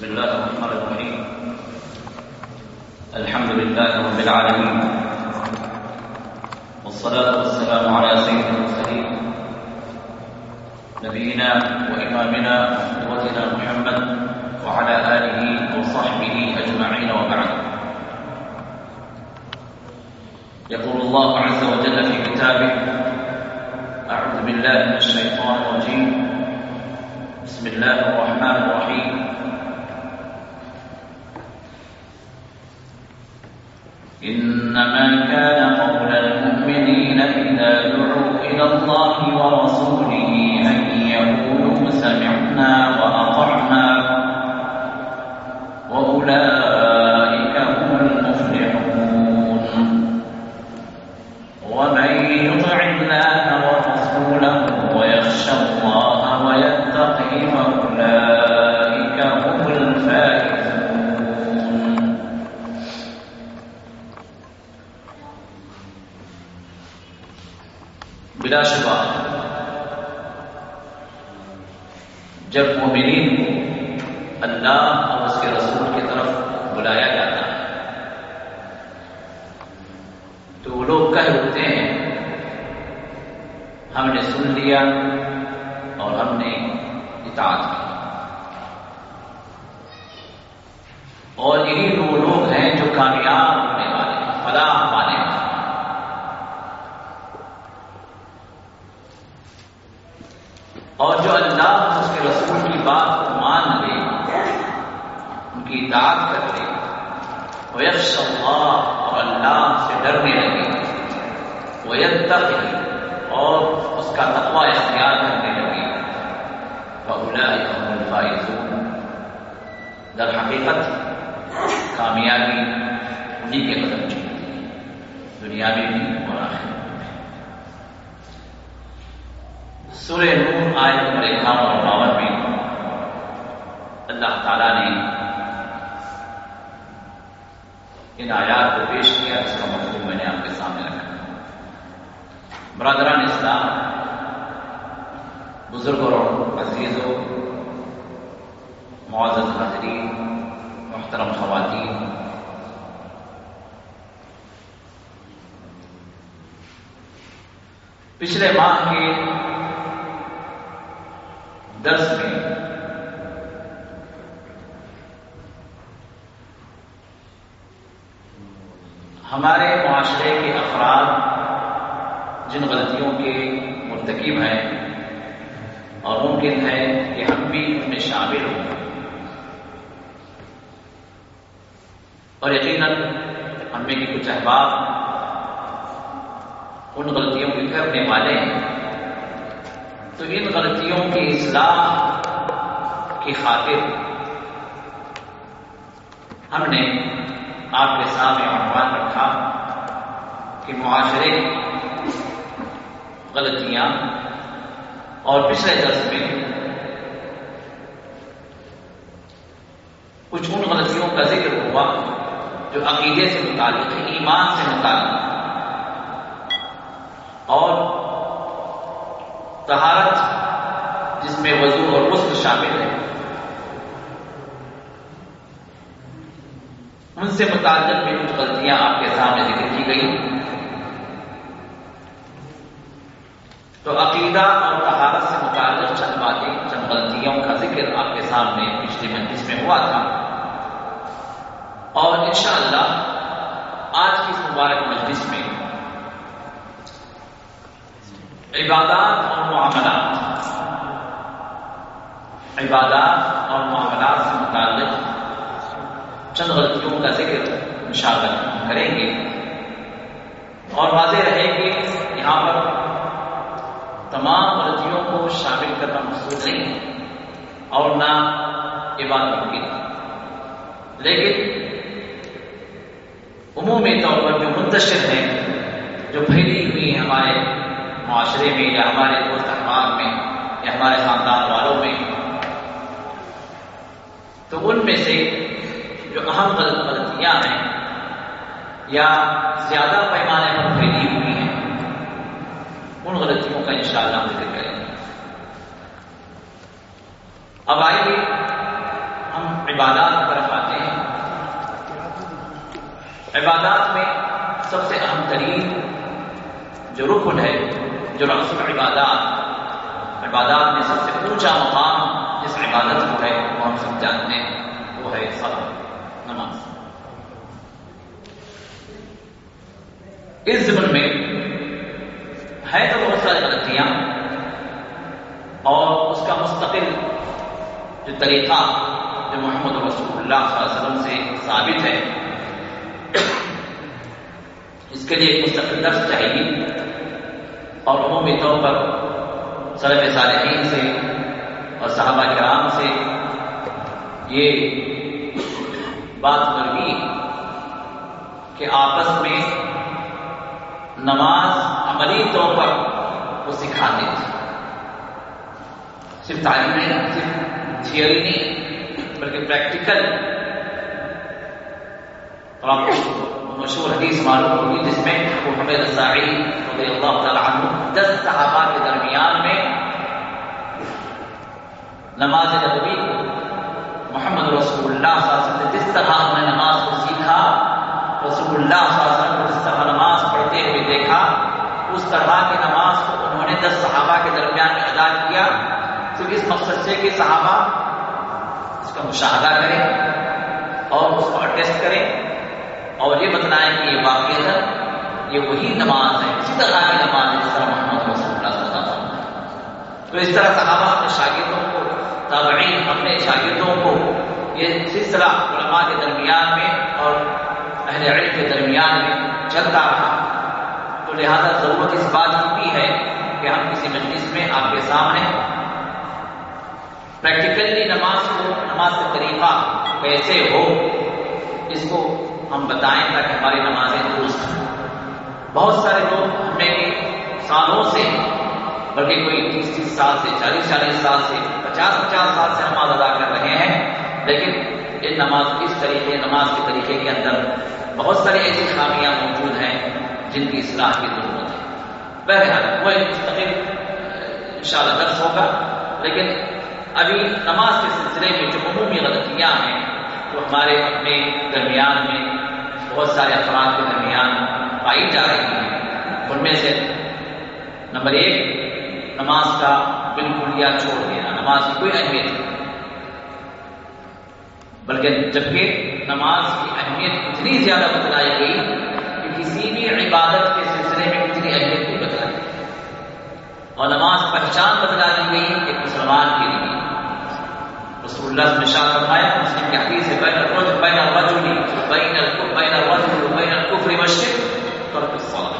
بسم الله الرحمن الرحيم. الحمد لله رب العالمين. والصلاة والسلام على سيد المرسلين. نبينا وإمامنا وقدوتنا محمد وعلى آله وصحبه أجمعين وبعد. يقول الله عز وجل في كتابه أعوذ بالله من الشيطان الرجيم. بسم الله الرحمن الرحيم. إنما كان قول المؤمنين إذا دعوا إلى الله ورسوله أن يقولوا سمعنا وأطعنا وأولئك هم المفلحون ومن يطع الله ورسوله ويخشى الله ويتقي فأولئك هم الفائزون بلا شبہ جب مومنین کو اللہ اور اس کے رسول کی طرف بلایا جاتا ہے تو وہ لوگ کہہ اٹھتے ہیں ہم نے سن لیا اور ہم نے اطاعت کی اور یہی وہ لوگ ہیں جو کامیاب ہونے والے ہیں فلاح پانے والے ہیں اور جو اللہ اس کے رسول کی بات کو مان لے ان کی اطاعت کر لے ویکش اللہ اور اللہ سے ڈرنے لگے ویتقی اور اس کا تقوی اختیار کرنے لگے فاولئک هم الفائزون در حقیقت کامیابی انہی کے قدم چلتی ہے دنیا میں بھی اور آخرت میں بھی سورہ نور آیت نمبر اکاون اور باون میں اللہ تعالیٰ نے ان آیات کو پیش کیا اس کا مفہوم میں نے آپ کے سامنے رکھا برادران اسلام، بزرگوں اور عزیزوں معزز حاضرین محترم خواتین، پچھلے ماہ کے درس میں ہمارے معاشرے کے افراد جن غلطیوں کے مرتکب ہیں اور ممکن ہے کہ ہم بھی ان میں شامل ہوں۔ اور یقیناً ہم میں کچھ احباب ان غلطیوں کے کرنے والے ہیں۔ تو ان غلطیوں کی اصلاح کی خاطر ہم نے آپ کے سامنے عنوان رکھا کہ معاشرے غلطیاں اور پچھلے درس میں کچھ ان غلطیوں کا ذکر ہوا جو عقیدے سے متعلق ہے ایمان سے متعلق۔ اور طہارت، جس میں وضو اور غسل شامل ہے، ان سے متعلق بھی کچھ غلطیاں آپ کے سامنے ذکر کی گئی۔ تو عقیدہ اور طہارت سے متعلق چند باتیں، چند غلطیوں کا ذکر آپ کے سامنے پچھلی مجلس میں ہوا تھا۔ اور انشاءاللہ آج کی اس مبارک مجلس میں عبادات اور معاملات، عبادات اور معاملات سے متعلق چند غلطیوں کا ذکر انشاءاللہ کریں گے۔ اور واضح رہے کہ یہاں پر تمام غلطیوں کو شامل کرنا مقصود نہیں ہے اور نہ عبادت ممکن لیکن عمومی طور پر جو منتشر ہیں، جو پھیلی ہوئی ہیں ہمارے معاشرے میں یا ہمارے دوست احمد میں یا ہمارے خاندان والوں میں، تو ان میں سے جو اہم غلط غلطیاں ہیں یا زیادہ پیمانے پر پھیلی ہوئی ہیں، ان غلطیوں کا انشاءاللہ ہم ذکر کریں گے۔ اب آئیے ہم عبادات کی طرف آتے ہیں۔ عبادات میں سب سے اہم ترین جو رکن ہے، جو رقص عبادات عبادات میں سب سے اونچا مقام جس عبادت کو ہے، وہ ہم سب جانتے ہیں، وہ ہے صبر، نماز۔ اس زمن ہے تو بہت ساری غلطیاں اور اس کا مستقل جو طریقہ جو محمد رسول اللہ صلی اللہ علیہ وسلم سے ثابت ہے، اس کے لیے مستقل درس چاہیے۔ اور عمومی طور پر سلف صالحین سے اور صحابہ کرام سے یہ بات کرنی کہ آپس میں نماز عملی طور پر وہ سکھاتے تھے۔ صرف تعلیم نہیں صرف تھیوری نہیں، بلکہ پریکٹیکل اور آپ کو مشہور حدیث معلوم ہوگی جس میں محمد رضی اللہ تعالیٰ عنہ دس صحابہ کے درمیان میں نماز نبوی محمد رسول اللہ صلی اللہ علیہ وسلم جس طرح ہم نے نماز کو سیکھا رسول اللہ صلی اللہ علیہ وسلم کو جس طرح نماز پڑھتے ہوئے دیکھا۔ اس طرح کی نماز کو انہوں نے دس صحابہ کے درمیان میں ادا کیا۔ صرف اس مقصد سے کہ صحابہ اس کا مشاہدہ کریں اور اس کو اٹیسٹ کریں۔ اور یہ بتلائیں کہ یہ واقع ہے، یہ وہی نماز ہے، اسی طرح کی نماز ہے جس طرح محمد رسول اللہ صلی اللہ علیہ وسلم تو اس طرح صحابہ اپنے شاگردوں کو، تابعین اپنے شاگردوں کو یہ سلسلہ علماء کے درمیان میں اور اہل علم کے درمیان میں چلتا رہا۔ لہذا ضرورت اس بات کی بھی ہے کہ ہم کسی مجلس میں آپ کے سامنے پریکٹیکلی نماز کو نماز کا طریقہ کیسے ہو، اس کو ہم بتائیں تاکہ ہماری نمازیں درست ہوں۔ بہت سارے لوگ ہمیں سالوں سے، بلکہ کوئی تیس تیس سال سے، چالیس چالیس سال سے، پچاس پچاس سال سے نماز ادا کر رہے ہیں، لیکن یہ نماز اس طریقے، نماز کے طریقے کے اندر بہت ساری ایسی خامیاں موجود ہیں جن کی اصلاح کی ضرورت ہے۔ بہرحال، وہ ایک مستقل ان شاء اللہ درس ہوگا، لیکن ابھی نماز کے سلسلے میں جو عمومی غلطیاں ہیں، وہ ہمارے اپنے درمیان میں، بہت سارے افراد کے درمیان پائی جا رہی ہیں۔ ان میں سے نمبر ایک، نماز کا بالکل یا چھوڑ دینا، نماز کی کوئی اہمیت نہیں۔ بلکہ جبکہ نماز کی اہمیت اتنی زیادہ بتلائی گئی کسی بھی عبادت کے سلسلے میں اتنی اہمیت نہیں بتلائی اور نماز پہچان بتلا دی گئی ایک مسلمان کے لیے۔ رسول اللہ نے شاہ فرمایا، مسلم کی حدیث ہے، بین الرجل بین الرجل، بین الکفر بین الرجل، بین الکفر والشرک، ترک الصلاۃ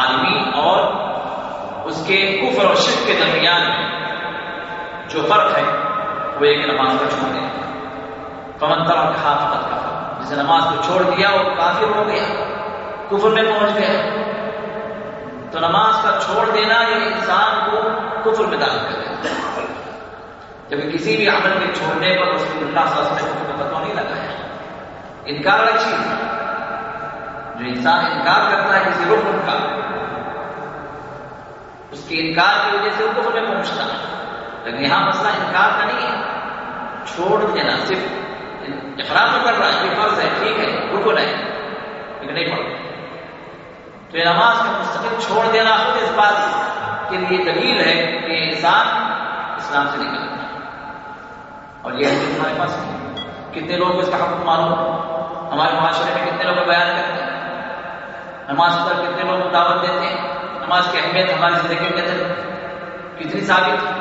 آدمی اور اس کے کفر اور شرک کے درمیان جو فرق ہے، وہ ایک نماز کو چھوڑ دیا پمن طرح کہا فقط نماز کو چھوڑ دیا وہ کافر ہو گیا، کفر میں پہنچ گیا۔ تو نماز کا چھوڑ دینا یہ انسان کو کفر میں داخل کر دیتا جب کسی بھی عمل کے چھوڑنے پر رسول اللہ صلی اللہ علیہ وسلم کو پتہ نہیں لگایا۔ انکار الگ چیز۔ ہے جو انسان انکار کرتا ہے کسی رکن کا، اس کے انکار کی وجہ سے وہ کفر میں پہنچتا ہے۔ لیکن یہاں مسئلہ انکار کا نہیں ہے۔ چھوڑ دینا صرف اقرار تو کر رہا ہے کہ فرض ہے، ٹھیک ہے رکن ہے لیکن نہیں پڑھ تو یہ نماز کا مستقل چھوڑ دینا خود اس بات کے لیے دلیل ہے کہ انسان اسلام سے نکل اور یہ حدیث ہمارے پاس ہے۔ کتنے لوگ اس کا حکم معلوم ہمارے معاشرے میں کتنے لوگ بیان کرتے ہیں؟ نماز پر کتنے لوگ دعوت دیتے ہیں؟ نماز کی اہمیت ہماری زندگی کے اندر کتنی ثابت ہے؟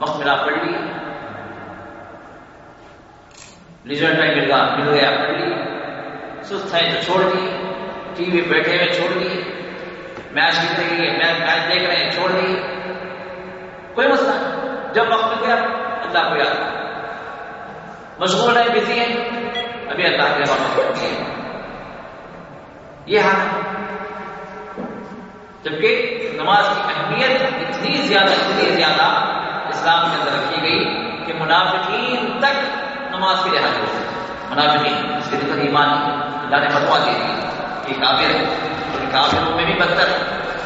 وقت ملا پڑھ لی ریزلٹ میں مل گیا مل گیا پڑھ لی سست ہے تو چھوڑ دی ٹی وی بیٹھے ہوئے چھوڑ دیے میچ کتنے گئی میچ میچ دیکھ رہے ہیں چھوڑ دیے کوئی مسئلہ نہیں جب وقت مل گیا اللہ کو یاد مشغول ہے بزی ہے ابھی اللہ کے وقت یہ حال ہے جبکہ نماز کی اہمیت اتنی زیادہ اتنی زیادہ اسلام کے اندر رکھی گئی کہ منافقین تک نماز کے لحاظ ہو منافقین اس کے اندر ایمان اللہ نے فتوا دے دی کہ کافر ہے اور کافروں میں بھی بدتر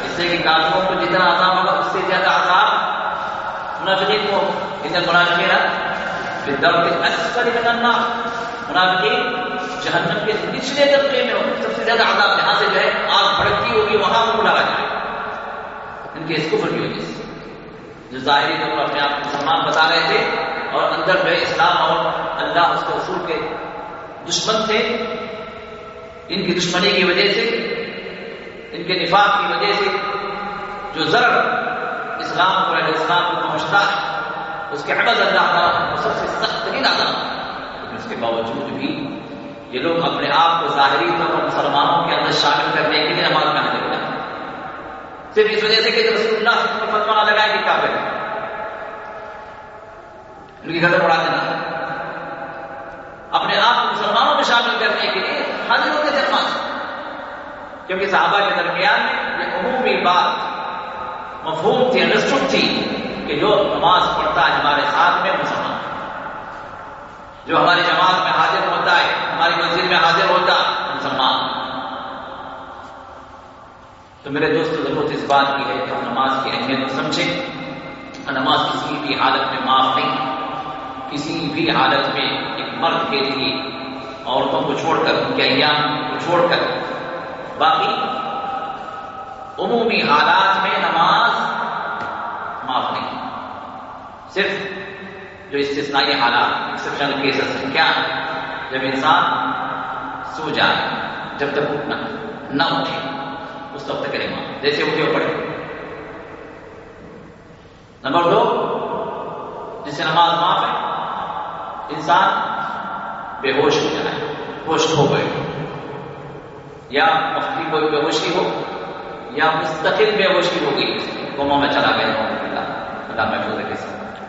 اس سے کہ کافروں کو جتنا عذاب ہوگا، اس سے زیادہ عذاب منافقین کو۔ ادھر منافقین بالدرجه الاسفل من النار۔ منافقین جہنم کے نچلے درجے میں سب سے زیادہ عذاب جہاں سے جو ہے، آگ بھڑکتی ہوگی، وہاں وہ ڈالا جائے ان کے اس کفر کی وجہ سے۔ جو ظاہری طور پر اپنے آپ کو مسلمان بتا رہے تھے اور اندر جو ہے اسلام اور اللہ اس کے اصول کے دشمن تھے۔ ان کی دشمنی کی وجہ سے، ان کے نفاق کی وجہ سے جو ضرر اسلام کو اسلام کو پہنچتا ہے، اس کے عبد اللہ تعالیٰ وہ سب سے سخت ترین آتا لیکن اس کے باوجود بھی یہ لوگ اپنے آپ کو ظاہری طور پر مسلمانوں کے اندر شامل کرنے کے لیے نماز میں حاضر ہوتا ہے صرف اس وجہ سے کہ رسول اللہ سے فتوا لگائے کہ کافر ان کی گھر اڑا دینا اپنے آپ کو مسلمانوں میں شامل کرنے کے لیے حاضر ہوتے تھے نماز کیونکہ صحابہ کے درمیان یہ عمومی بات مفہوم تھی انڈرسٹوڈ تھی کہ جو نماز پڑھتا ہے ہمارے ساتھ میں مسلمان۔ جو ہماری جماعت میں حاضر ہوتا ہے، ہماری مسجد میں حاضر ہوتا، مسلمان۔ تو میرے دوست ضرورت اس بات کی ہے کہ ہم نماز کی اہمیت کو سمجھیں۔ نماز کسی بھی حالت میں معاف نہیں۔ کسی بھی حالت میں ایک مرد کے لیے عورتوں کو چھوڑ کر ان کے ایام کو چھوڑ کر۔ باقی عمومی حالات میں نماز معاف نہیں۔ صرف جو استثنائی حالات ایکسپشنل کیسز ہیں۔ کیا ہے جب انسان سو جائے، جب تک اٹھنا نہ اٹھے، اس وقت کرے ماں جیسے اٹھے پڑے نمبر دو جس سے نماز معاف ہے، انسان بے ہوش ہو جائے، ہوش ہو گئے۔ یا مفتی کوئی بے ہوشی ہو، یا مستقل بے ہوشی ہو گئی، قوموں میں چلا گیا اللہ اللہ محفوظ کے ساتھ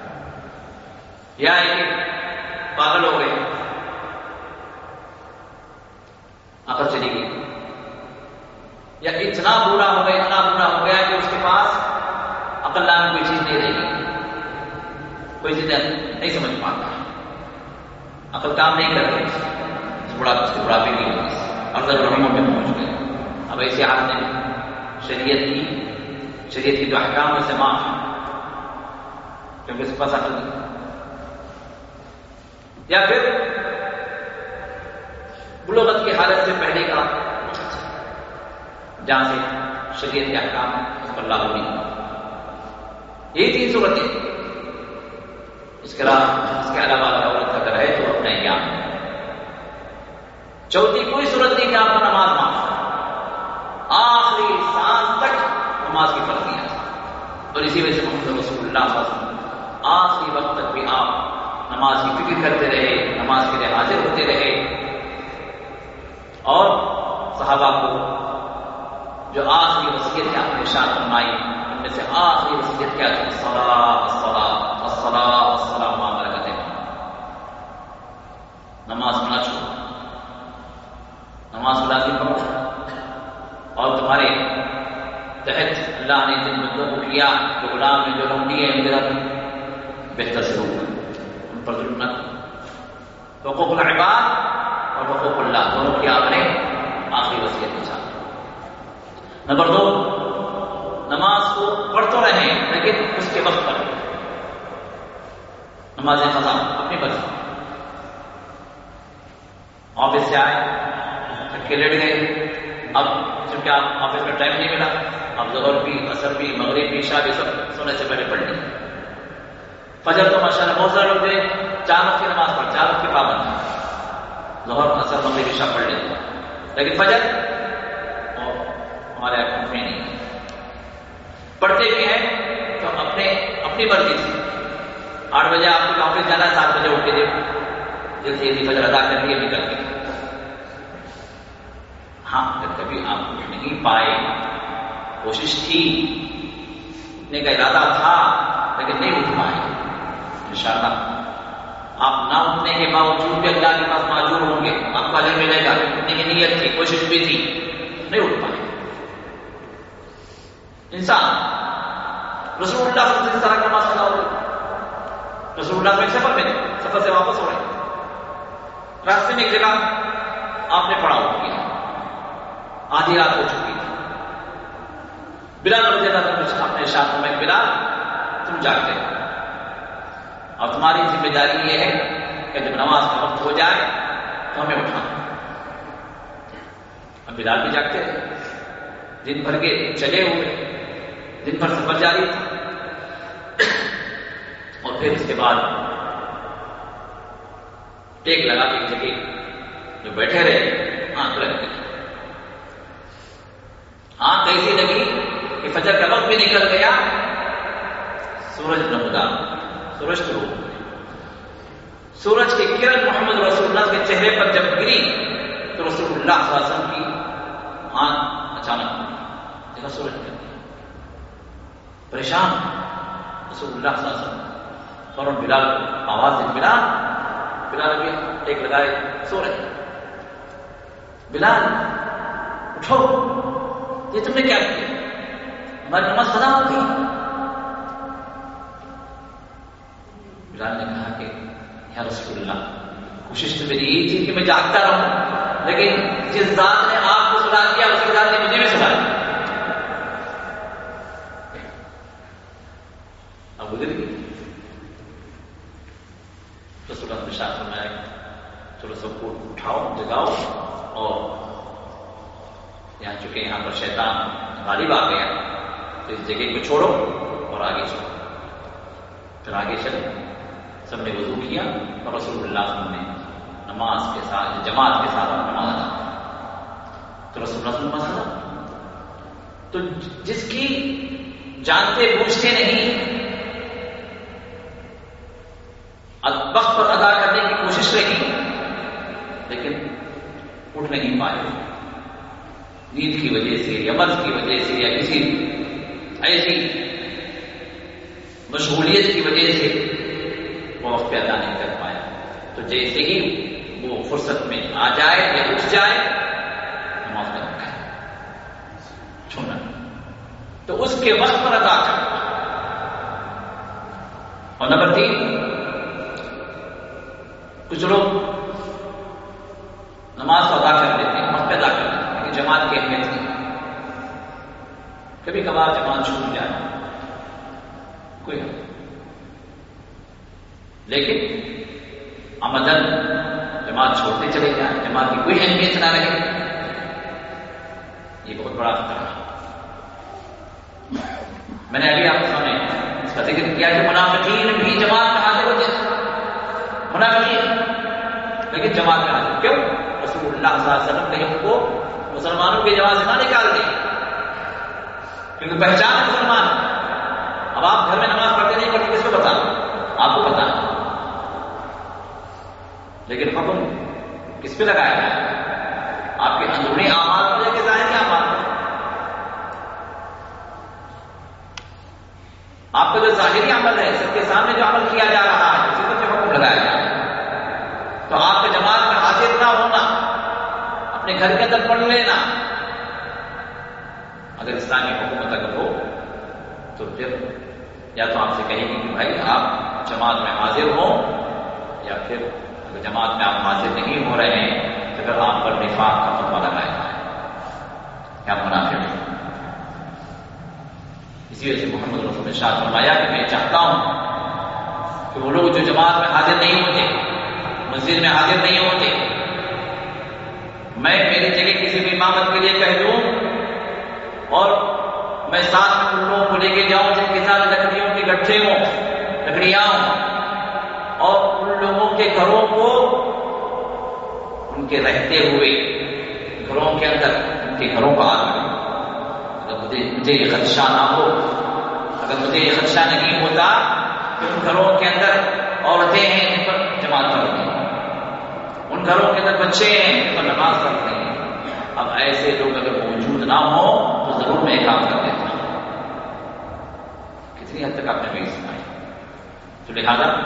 یا ایک پاگل ہو گئے عقل چلی گئی۔ یا اتنا برا ہو گیا اتنا برا ہو گیا کہ اس کے پاس عقل لانے کوئی چیز نہیں رہے گی کوئی چیز نہیں سمجھ پاتا۔ عقل کام نہیں کر رہی بڑھاپے کی اور رحموں میں پہنچ گئے اب ایسے حال میں شریعت کی شریعت کی جو احکام سے معاف۔ کیونکہ اس پاس عقل نہیں۔ یا پھر بلوغت کی حالت سے پہلے کا جہاں سے شریعت کے احکام اس پر لاگو نہیں یہی تین صورتیں اس کے علاوہ اس کے علاوہ عورت اگر ہے تو اپنا گیان چوتھی کوئی صورت نہیں کہ آپ کو نماز معاف آخری سانس تک نماز کی فرضیاں اور اسی وجہ سے محمد رسول اللہ صلی اللہ علیہ وسلم آخری وقت تک بھی آپ نماز کی فکر کرتے رہے، نماز کے لیے حاضر ہوتے رہے۔ اور صحابہ کو جو آخری وصیت کیا آپ نے شاد فرمائی، ان میں سے آخری وصیت کیا تھی؟ نماز نہ چھوڑو. نماز لازم کرو اور تمہارے تحت اللہ نے جن بندوں کو کیا، جو غلام نے جو لمبی ہے میرا بہتر سے روک پر ظلم نہ حقوق العباد اور حقوق اللہ، دونوں کی آپ نے آخری وصیت کے ساتھ. نمبر دو، نماز کو پڑھ تو رہے لیکن اس کے وقت پر. نماز خزاں اپنی پر آفس سے آئے تھک کے لیٹ گئے۔ اب چونکہ آپ آفس میں ٹائم نہیں ملا، اب ظہر بھی اثر بھی، مغرب بھی شاہ بھی سب سونے سے پہلے پڑھ لیں۔ فجر تو ماشاء اللہ بہت سارے لوگ تھے چار وقت کی نماز پڑھ، چار وقت کی پابند۔ ظہر اثر مغرب عشاء پڑھ لیتے لیکن فجر، اور ہمارے اکاؤنٹ میں نہیں۔ پڑھتے بھی ہیں، تو اپنے، اپنی مرضی سے آٹھ بجے آپ کو آفس جانا ہے، سات بجے اٹھ کے دے جلدی جلدی فجر ادا کر دیا نکل کے۔ ہاں اگر کبھی آپ اٹھ نہیں پائے، کوشش تھی اٹھنے کا ارادہ تھا، لیکن نہیں اٹھ پائے۔ انشاءاللہ، آپ نہ اٹھنے کے باوجود بھی اللہ کے پاس معذور ہوں گے۔ آپ کا اجر ملے گا۔ اٹھنے کی نیت تھی، کوشش بھی تھی۔ نہیں اٹھ پائے۔ انسان، رسول اللہ صلی اللہ علیہ وسلم کا نماز پڑھا ہوگا رسول اللہ میں سفر میں سفر سے واپس ہو رہے راستے میں ایک جگہ آپ نے پڑھا ہوگی آدھی رات ہو چکی تھی بلال رضی اللہ تعالیٰ عنہ اپنے شاخوں میں بلال تم جاگتے ہو اور تمہاری ذمہ داری یہ ہے کہ جب نماز کا وقت ہو جائے تو ہمیں اٹھانا اب بلال بھی جاگتے رہے دن بھر کے چلے ہوئے دن بھر سفر جاری تھا اور پھر اس کے بعد ٹیک لگا کے جگہ جو بیٹھے رہے آنکھ لگ گئی آنکھ ایسی لگی کہ فجر کا وقت بھی نکل گیا۔ سورج نمدا سورج تو سورج کی کرن محمد رسول اللہ کے چہرے پر جب گری، تو رسول اللہ صلی اللہ علیہ وسلم کی آنکھ اچانک دیکھا، سورج پریشان، رسول اللہ صلی اللہ علیہ وسلم فوراً بلال آواز دے بلال۔ بلال ابھی ایک لگائے، سو رہے بلال، اٹھو۔ یہ تم نے کیا کیا؟ ہماری نماز سدا ہوتی بلال نے کہا کہ، یا رسول اللہ، کوشش تو میری یہی تھی کہ میں جاگتا رہوں، لیکن جس ذات نے آپ کو سنا دیا، اسی ذات نے مجھے بھی سنا دیا اب گزر گئی رسول اللہ نے شاہ فرمایا چلو سب کو اٹھاؤ جگاؤ اور یہاں چونکہ یہاں پر شیطان غالب آ گیا تو اس جگہ کو چھوڑو اور آگے چلو پھر آگے چلے سب نے وضو کیا اور رسول اللہ وسلم نے نماز کے ساتھ جماعت کے ساتھ نماز ادا تو رسول اللہ وسلم مسئلہ تو جس کی جانتے بوجھتے نہیں وقت پر ادا کرنے کی کوشش رہی لیکن اٹھ نہیں پائے نیند کی وجہ سے یا مرض کی وجہ سے یا کسی ایسی مشغولیت کی وجہ سے وہ وقت پہ ادا نہیں کر پایا۔ تو جیسے ہی وہ فرصت میں آ جائے یا اٹھ جائے، نماز کا رکھا تو اس کے وقت پر ادا کر اور نمبر تین کچھ لوگ نماز ادا کر دیتے ہیں وقت ادا کر دیتے ہیں یعنی لیکن جماعت کی اہمیت نہیں کبھی کبھار جماعت چھوٹ جائے کوئی نہیں۔ لیکن آمدن جماعت چھوڑتے چلے جائیں، جماعت کی کوئی اہمیت نہ رہے، یہ بہت بڑا خطرہ ہے۔ میں نے ابھی آپ کے سامنے اس کا ذکر کیا کہ منافقین بھی جماعت میں حاضر ہوتے منافقین لیکن جماعت میں حاضر کیوں؟ رسول اللہ صلی اللہ علیہ وسلم کہیں ان کو مسلمانوں کی جماعت سے نہ نکال دیں کیونکہ پہچان مسلمان۔ اب آپ گھر میں نماز پڑھتے نہیں پڑھتے کس کو پتا؟ آپ کو پتا۔ لیکن حکم کس پہ لگایا گیا؟ آپ کے اندرونی آماد کو لے کے ظاہری آماد آپ کا جو ظاہری عمل ہے سب کے سامنے جو عمل کیا جا رہا ہے اسی پر جو حکم لگایا گیا تو آپ کے جماعت میں حاضر نہ ہونا، اپنے گھر کے اندر پڑھ لینا۔ اگر اسلامی حکومت اگر ہو، تو پھر یا تو آپ سے کہیں گے کہ بھائی آپ جماعت میں حاضر ہوں، یا پھر اگر جماعت میں آپ حاضر نہیں ہو رہے ہیں، تو پھر آپ پر نفاق کا فتوا لگایا جائے کیا منافع ہے اسی وجہ سے محمد رسول نے شاہ فرمایا کہ میں چاہتا ہوں کہ وہ لوگ جو جماعت میں حاضر نہیں ہوتے مسجد میں حاضر نہیں ہوتے۔ میں میری جگہ کسی بھی امامت کے لیے کہہ دوں اور میں ساتھ میں ان لوگوں کو لے کے جاؤں جن کے ساتھ لکڑیوں کے گٹھے ہوں، لکڑیاں ہوں، اور ان لوگوں کے گھروں کو ان کے رہتے ہوئے، گھروں کے اندر، ان کے گھروں کا آگ اگر مجھے مجھے یہ خدشہ نہ ہو، اگر مجھے یہ خدشہ نہیں ہوتا کہ ان گھروں کے اندر عورتیں ہیں جن پر جماعت پڑھتے گھروں کے اندر بچے ہیں جن پر نماز پڑھتے ہیں۔ اب ایسے لوگ اگر موجود نہ ہوں تو ضرور میں کام کر دیتا ہوں۔ کتنی حد تک آپ نے میری سنائی؟ تو لہذا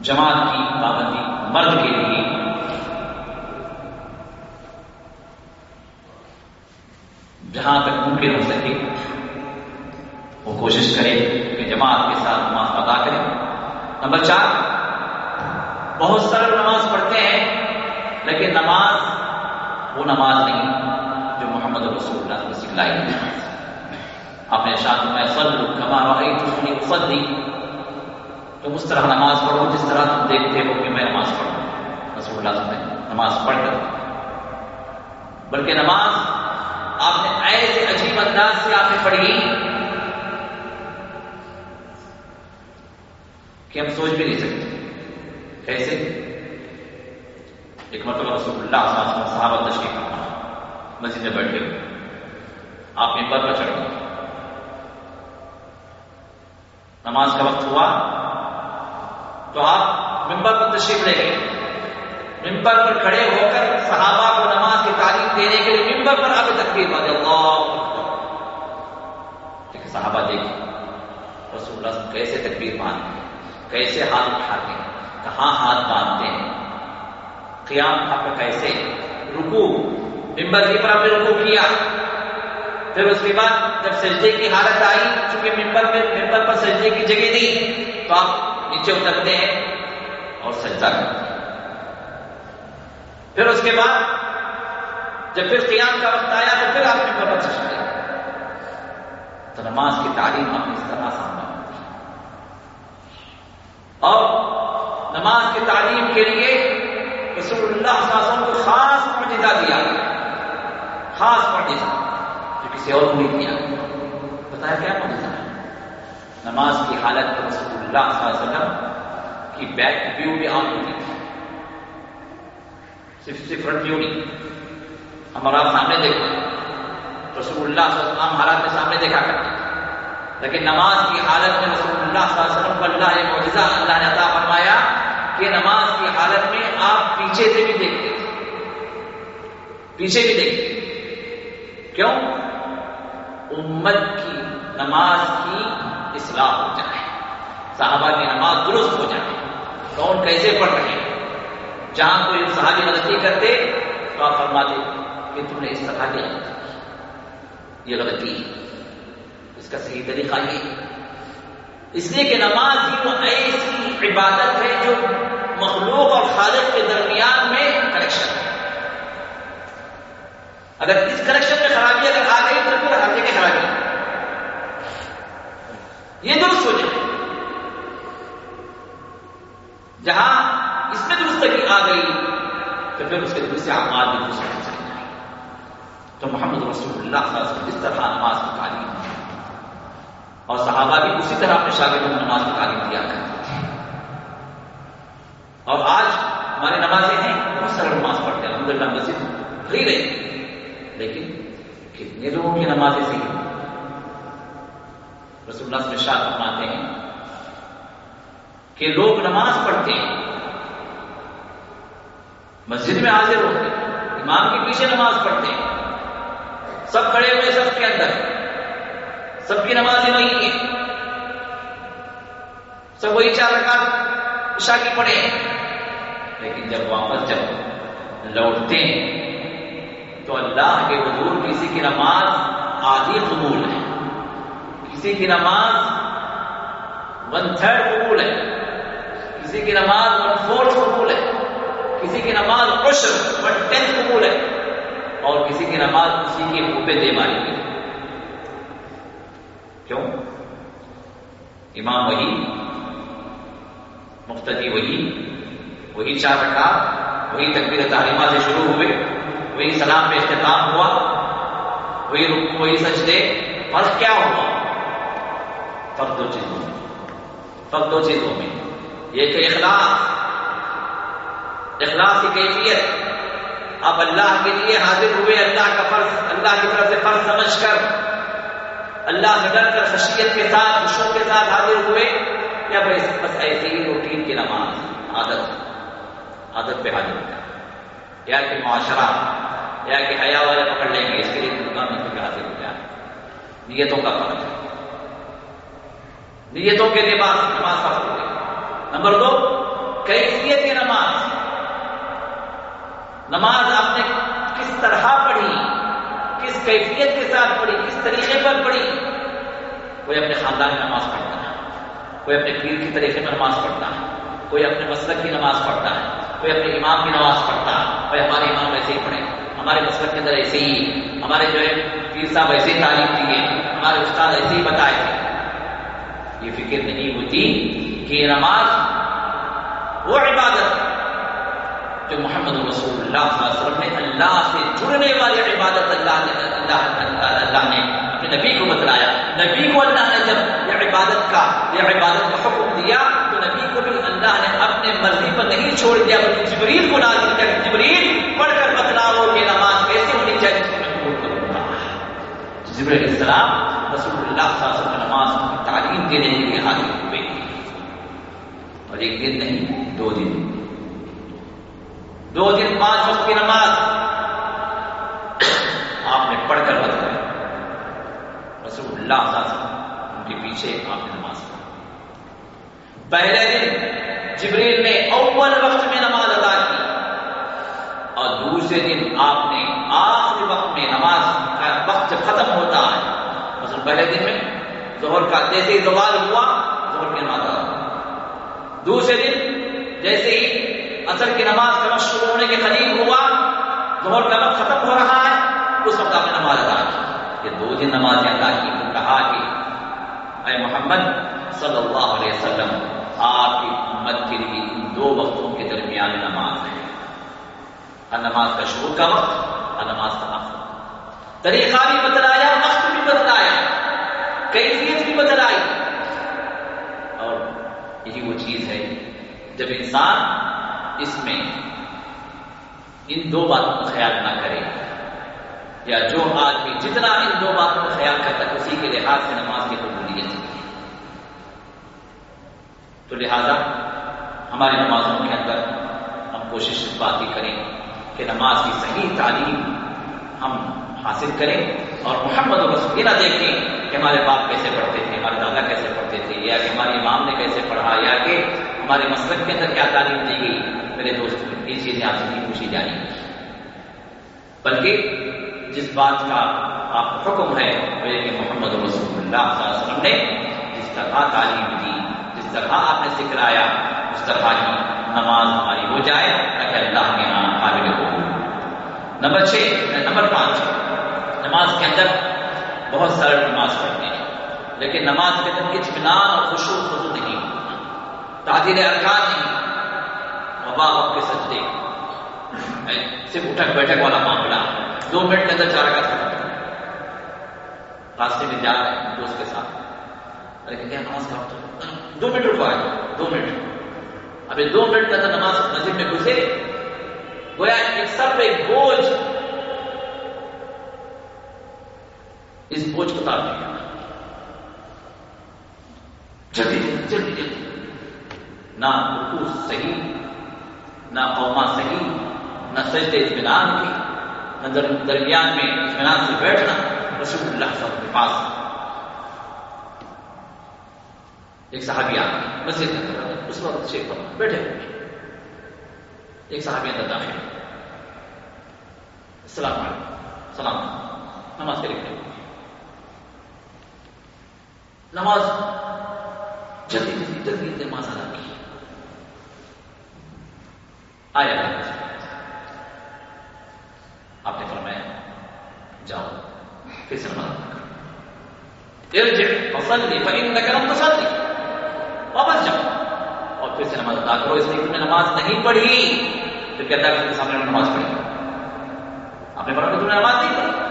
جماعت کی، پابندی، مرد کے لیے جہاں تک ممکن ہو سکے، وہ کوشش کرے کہ جماعت کے ساتھ نماز ادا کرے نمبر چار بہت سارے نماز پڑھتے ہیں، لیکن نماز وہ نماز نہیں جو محمد رسول اللہ نے سکھلائی ہے۔ آپ نے شاہ میں سل کما رہی تو فصل دی تم اس طرح نماز پڑھو، جس طرح تم دیکھتے ہو کہ میں نماز پڑھوں۔ رسول اللہ صلی نماز پڑھ کر۔ بلکہ نماز آپ نے ایسے عجیب انداز سے آپ نے پڑھی کہ ہم سوچ بھی نہیں سکتے۔ کیسے؟ ایک مرتبہ رسول اللہ صلی اللہ علیہ وسلم صحابہ تشریف کرنا مسجد میں بیٹھے ہوئے آپ ممبر پر چڑھ گئے نماز کا وقت ہوا۔ تو آپ ممبر پر تشریف لے گئے۔ ممبر پر کھڑے ہو کر صحابہ کو نماز کی تعلیم دینے کے لیے ممبر پر آگے تکبیر بات اللہ صحابہ دیکھیں۔ رسول اللہ کیسے تکبیر باندھتے ہیں کیسے ہاتھ اٹھاتے ہیں۔ کہاں ہاتھ باندھتے ہیں؟ قیام آپ کیسے؟ رکو ممبر کی پر آپ نے رکو کیا۔ پھر اس کے بعد جب سجدے کی حالت آئی، چونکہ ممبر میں ممبر پر سجدے کی جگہ نہیں، تو آپ نیچے اترتے ہیں اور سجدہ کرتے ہیں۔ پھر اس کے بعد جب پھر قیام کا وقت آیا، تو پھر آپ ممبر پر سجدے تو نماز کی تعلیم آپ نے اس طرح سامنا اور نماز کی تعلیم کے لیے رسول اللہ صلی اللہ علیہ وسلم کو خاص معجزہ دیا۔ خاص معجزہ۔ جو کسی اور کو نہیں دیا بتایا کیا معجزہ ہے؟ نماز کی حالت میں رسول اللہ صلی اللہ علیہ وسلم کی بیک ویو بھی آن ہوتی تھی صرف صرف فرنٹ ویو نہیں۔ ہمارا سامنے دیکھتے رسول اللہ صلی اللہ علیہ وسلم حالات میں سامنے دیکھا کرتے تھے لیکن نماز کی حالت میں رسول اللہ صلی اللہ علیہ وسلم کو اللہ نے معجزہ اللہ نے عطا فرمایا۔ کہ نماز کی حالت میں آپ پیچھے سے بھی دیکھتے پیچھے بھی دیکھتے کیوں؟ امت کی نماز کی اصلاح ہو جائے۔ صحابہ کی نماز درست ہو جائے۔ کون کیسے پڑھ رہے ہیں؟ جہاں کوئی صحابی غلطی کرتے تو آپ فرماتے کہ تم نے اس طرح کیا۔ یہ غلطی ہے۔ اس کا صحیح طریقہ یہ اس لیے کہ نماز ہی وہ ایسی عبادت ہے جو مخلوق اور خالق کے درمیان میں کنیکشن ہے۔ اگر اس کنیکشن میں خرابی اگر آ گئی تو پھر ہر جگہ خرابی۔ یہ درست ہو جائے جہاں اس میں درستگی آ گئی تو پھر اس کے دوسرے اعمال بھی دوسرے چل تو محمد رسول اللہ صلی اللہ علیہ وسلم اس طرح نماز کی تعلیم۔ اور صحابہ بھی اسی طرح اپنے شاگردوں کو نماز کی تعلیم دیا کرتے تھے اور آج ہماری نمازیں ہیں، بہت سارے نماز پڑھتے ہیں۔ الحمد للہ مسجد بھری رہی۔ لیکن کتنے لوگوں کی نمازیں صحیح رسول اللہ سے شاد فرماتے ہیں کہ لوگ نماز پڑھتے ہیں۔ مسجد میں حاضر ہوتے ہیں، امام کے پیچھے نماز پڑھتے ہیں۔ سب کھڑے ہوئے، سب کے اندر۔ سب کی نمازیں وہی ہیں۔ سب وہی چار رکعت عشاء کی پڑھے لیکن جب واپس جب لوٹتے ہیں، تو اللہ کے حضور کسی کی نماز آدھی قبول ہے۔ کسی کی نماز ون تھرڈ قبول ہے۔ کسی کی نماز ون فورتھ قبول ہے۔ کسی کی نماز عشر ون ٹینتھ قبول ہے۔ اور کسی کی نماز اسی کے منہ پہ دے ماری گئی۔ کیوں؟ امام وہی، مفتدی وہی وہی چار رکھا وہی تکبیر تعلیمات سے شروع ہوئے، وہی سلام پہ اختتام ہوا، وہی رکو وہی سجدے، فرق کیا ہوا؟ فرق دو چیزوں میں، فرق دو چیزوں میں۔ یہ کہ اخلاص اخلاص کی کیفیت، آپ اللہ کے لیے حاضر ہوئے، اللہ کا فرض، اللہ کی طرف سے فرض سمجھ کر اللہ سے ڈر کر خشیت کے ساتھ خوشوں کے ساتھ حاضر ہوئے۔ یا بس بس ایسی ہی روٹین کی نماز، عادت عادت پہ حاضر ہوتا یا کہ معاشرہ، یا کہ حیا والے پکڑ لیں گے، اس کے لیے دکان میں حاضر ہو جائے۔ نیتوں کا فرق ہے۔ نیتوں کے لیے بات، نماز فرق ہو گئی۔ نمبر دو، کیفیت کی نماز۔ نماز آپ نے کس طرح پڑھی؟ کس کیفیت کے ساتھ پڑھی، کس طریقے پر پڑھی؟ کوئی اپنے خاندان کی نماز پڑھتا ہے، کوئی اپنے پیر کی طریقے میں نماز پڑھتا ہے، کوئی اپنے مسلک کی نماز پڑھتا ہے، کوئی اپنے امام کی نماز پڑھتا ہے کوئی ہمارے امام ایسے ہی پڑھے ہمارے مسلک کے اندر ایسے ہی، ہمارے جو ہے پیر صاحب ایسے ہی تعلیم دیے ہمارے استاد ایسے ہی بتائے یہ فکر نہیں ہوتی کہ یہ نماز وہ عبادت جو محمد رسول اللہ صلی اللہ علیہ وسلم نے اللہ سے جڑنے والی عبادت اللہ نے اللہ اللہ نے اپنے نبی کو بتلایا۔ نبی کو اللہ نے جب یہ عبادت کا یہ عبادت کا حکم دیا، تو نبی کو بھی اللہ نے اپنے مرضی پر نہیں چھوڑ دیا، بلکہ جبریل کو نازل کر جبریل پڑھ کر بتلاؤ کہ نماز کیسے ہونی چاہیے۔ جس میں جبریل السلام رسول اللہ صلی اللہ علیہ وسلم نماز کی تعلیم دینے کے لیے حاضر ہوئے۔ اور ایک دن نہیں، دو دن۔ دو دن پانچ وقت کی نماز آپ نے پڑھ کر بتایا رسول اللہ صلی ان کے پیچھے آپ نے نماز پڑھی۔ پہلے دن جبریل نے اول وقت میں نماز ادا کی اور دوسرے دن آپ نے آخری وقت میں نماز کا وقت ختم ہوتا ہے۔ مثلا پہلے دن میں ظہر کا جیسے ہی زوال ہوا، ظہر کی نماز ادا دوسرے دن جیسے ہی اثر کی نماز کا وقت شروع ہونے کے قریب ہوا، ظہر کا وقت ختم ہو رہا ہے، اس وقت آپ نے نماز ادا کی۔ یہ دو دن نماز ادا کی تو کہا کہ، اے محمد صلی اللہ علیہ وسلم، آپ کی امت کے لیے ان دو وقتوں کے درمیان نماز ہے۔ نماز کا شروع کا وقت نماز کا وقت طریقہ بھی بتلایا، وقت بھی بتلایا، کیفیت بھی بتلائی۔ اور یہی وہ چیز ہے، جب انسان اس میں ان دو باتوں کا خیال نہ کرے یا جو آدمی جتنا ان دو باتوں کا خیال کرتا ہے، اسی کے لحاظ سے نماز کی قبولیت ہوتی ہے۔ تو لہذا ہماری نمازوں کے اندر ہم کوشش اس بات کی کریں کہ نماز کی صحیح تعلیم ہم حاصل کریں اور محمد رسول یہ نہ دیکھیں کہ ہمارے باپ کیسے پڑھتے تھے، ہمارے دادا کیسے پڑھتے تھے، یا کہ ہمارے امام نے کیسے پڑھا، یا کہ ہمارے مسلک کے اندر کیا تعلیم دی گئی؟ میرے دوست یہ چیزیں آپ سے نہیں پوچھی جانی بلکہ جس بات کا آپ کو حکم ہے، وہ یہ کہ محمد رسول اللہ صلی اللہ علیہ وسلم نے جس طرح تعلیم دی، جس طرح آپ نے سکھلایا اس طرح کی نماز ہماری ہو جائے، تاکہ اللہ کے نام قابل ہو۔ نمبر چھ نمبر پانچ، نماز کے اندر بہت سارے نماز پڑھتے ہیں، لیکن نماز کے اندر اطمینان اور خوشو خزو نہیں تعدیر ارکان نہیں وبا وقت کے سجدے صرف اٹھک بیٹھک والا معاملہ۔ دو منٹ کے اندر چار کا ختم راستے میں جا رہے ہیں دوست کے ساتھ۔ ارے کیا نماز کا وقت دو منٹ رکوا ہے۔ دو منٹ۔ ابھی دو منٹ کے اندر نماز مسجد میں گھسے گویا ایک سر پہ ایک بوجھ۔ اس بوجھ کو تار دیا جلدی جلدی جلدی۔ نہ رکو صحیح، نہ قوما صحیح، نہ سجدے اطمینان کی نہ درمیان میں اطمینان سے بیٹھنا رسول اللہ صلی اللہ علیہ وسلم کے پاس۔ ایک صحابی آ مسجد کے اندر اس وقت شیخ پر بیٹھے ایک صحابی اندر داخل السلام علیکم، سلام۔ نماز کے لیے نماز جلدی جلدی جلدی نماز ادا کی۔ آیا آپ نے فرمایا، جاؤ، پھر سے نماز ادا کرو ارجع، فصلی فإنك لم تصلي واپس جاؤ۔ اور پھر سے نماز ادا کرو۔ اس لیے تم نے نماز نہیں پڑھی۔ تو کہتا ہے کہ سامنے نماز پڑھی آپ نے پڑھا تم نے نماز نہیں پڑھی۔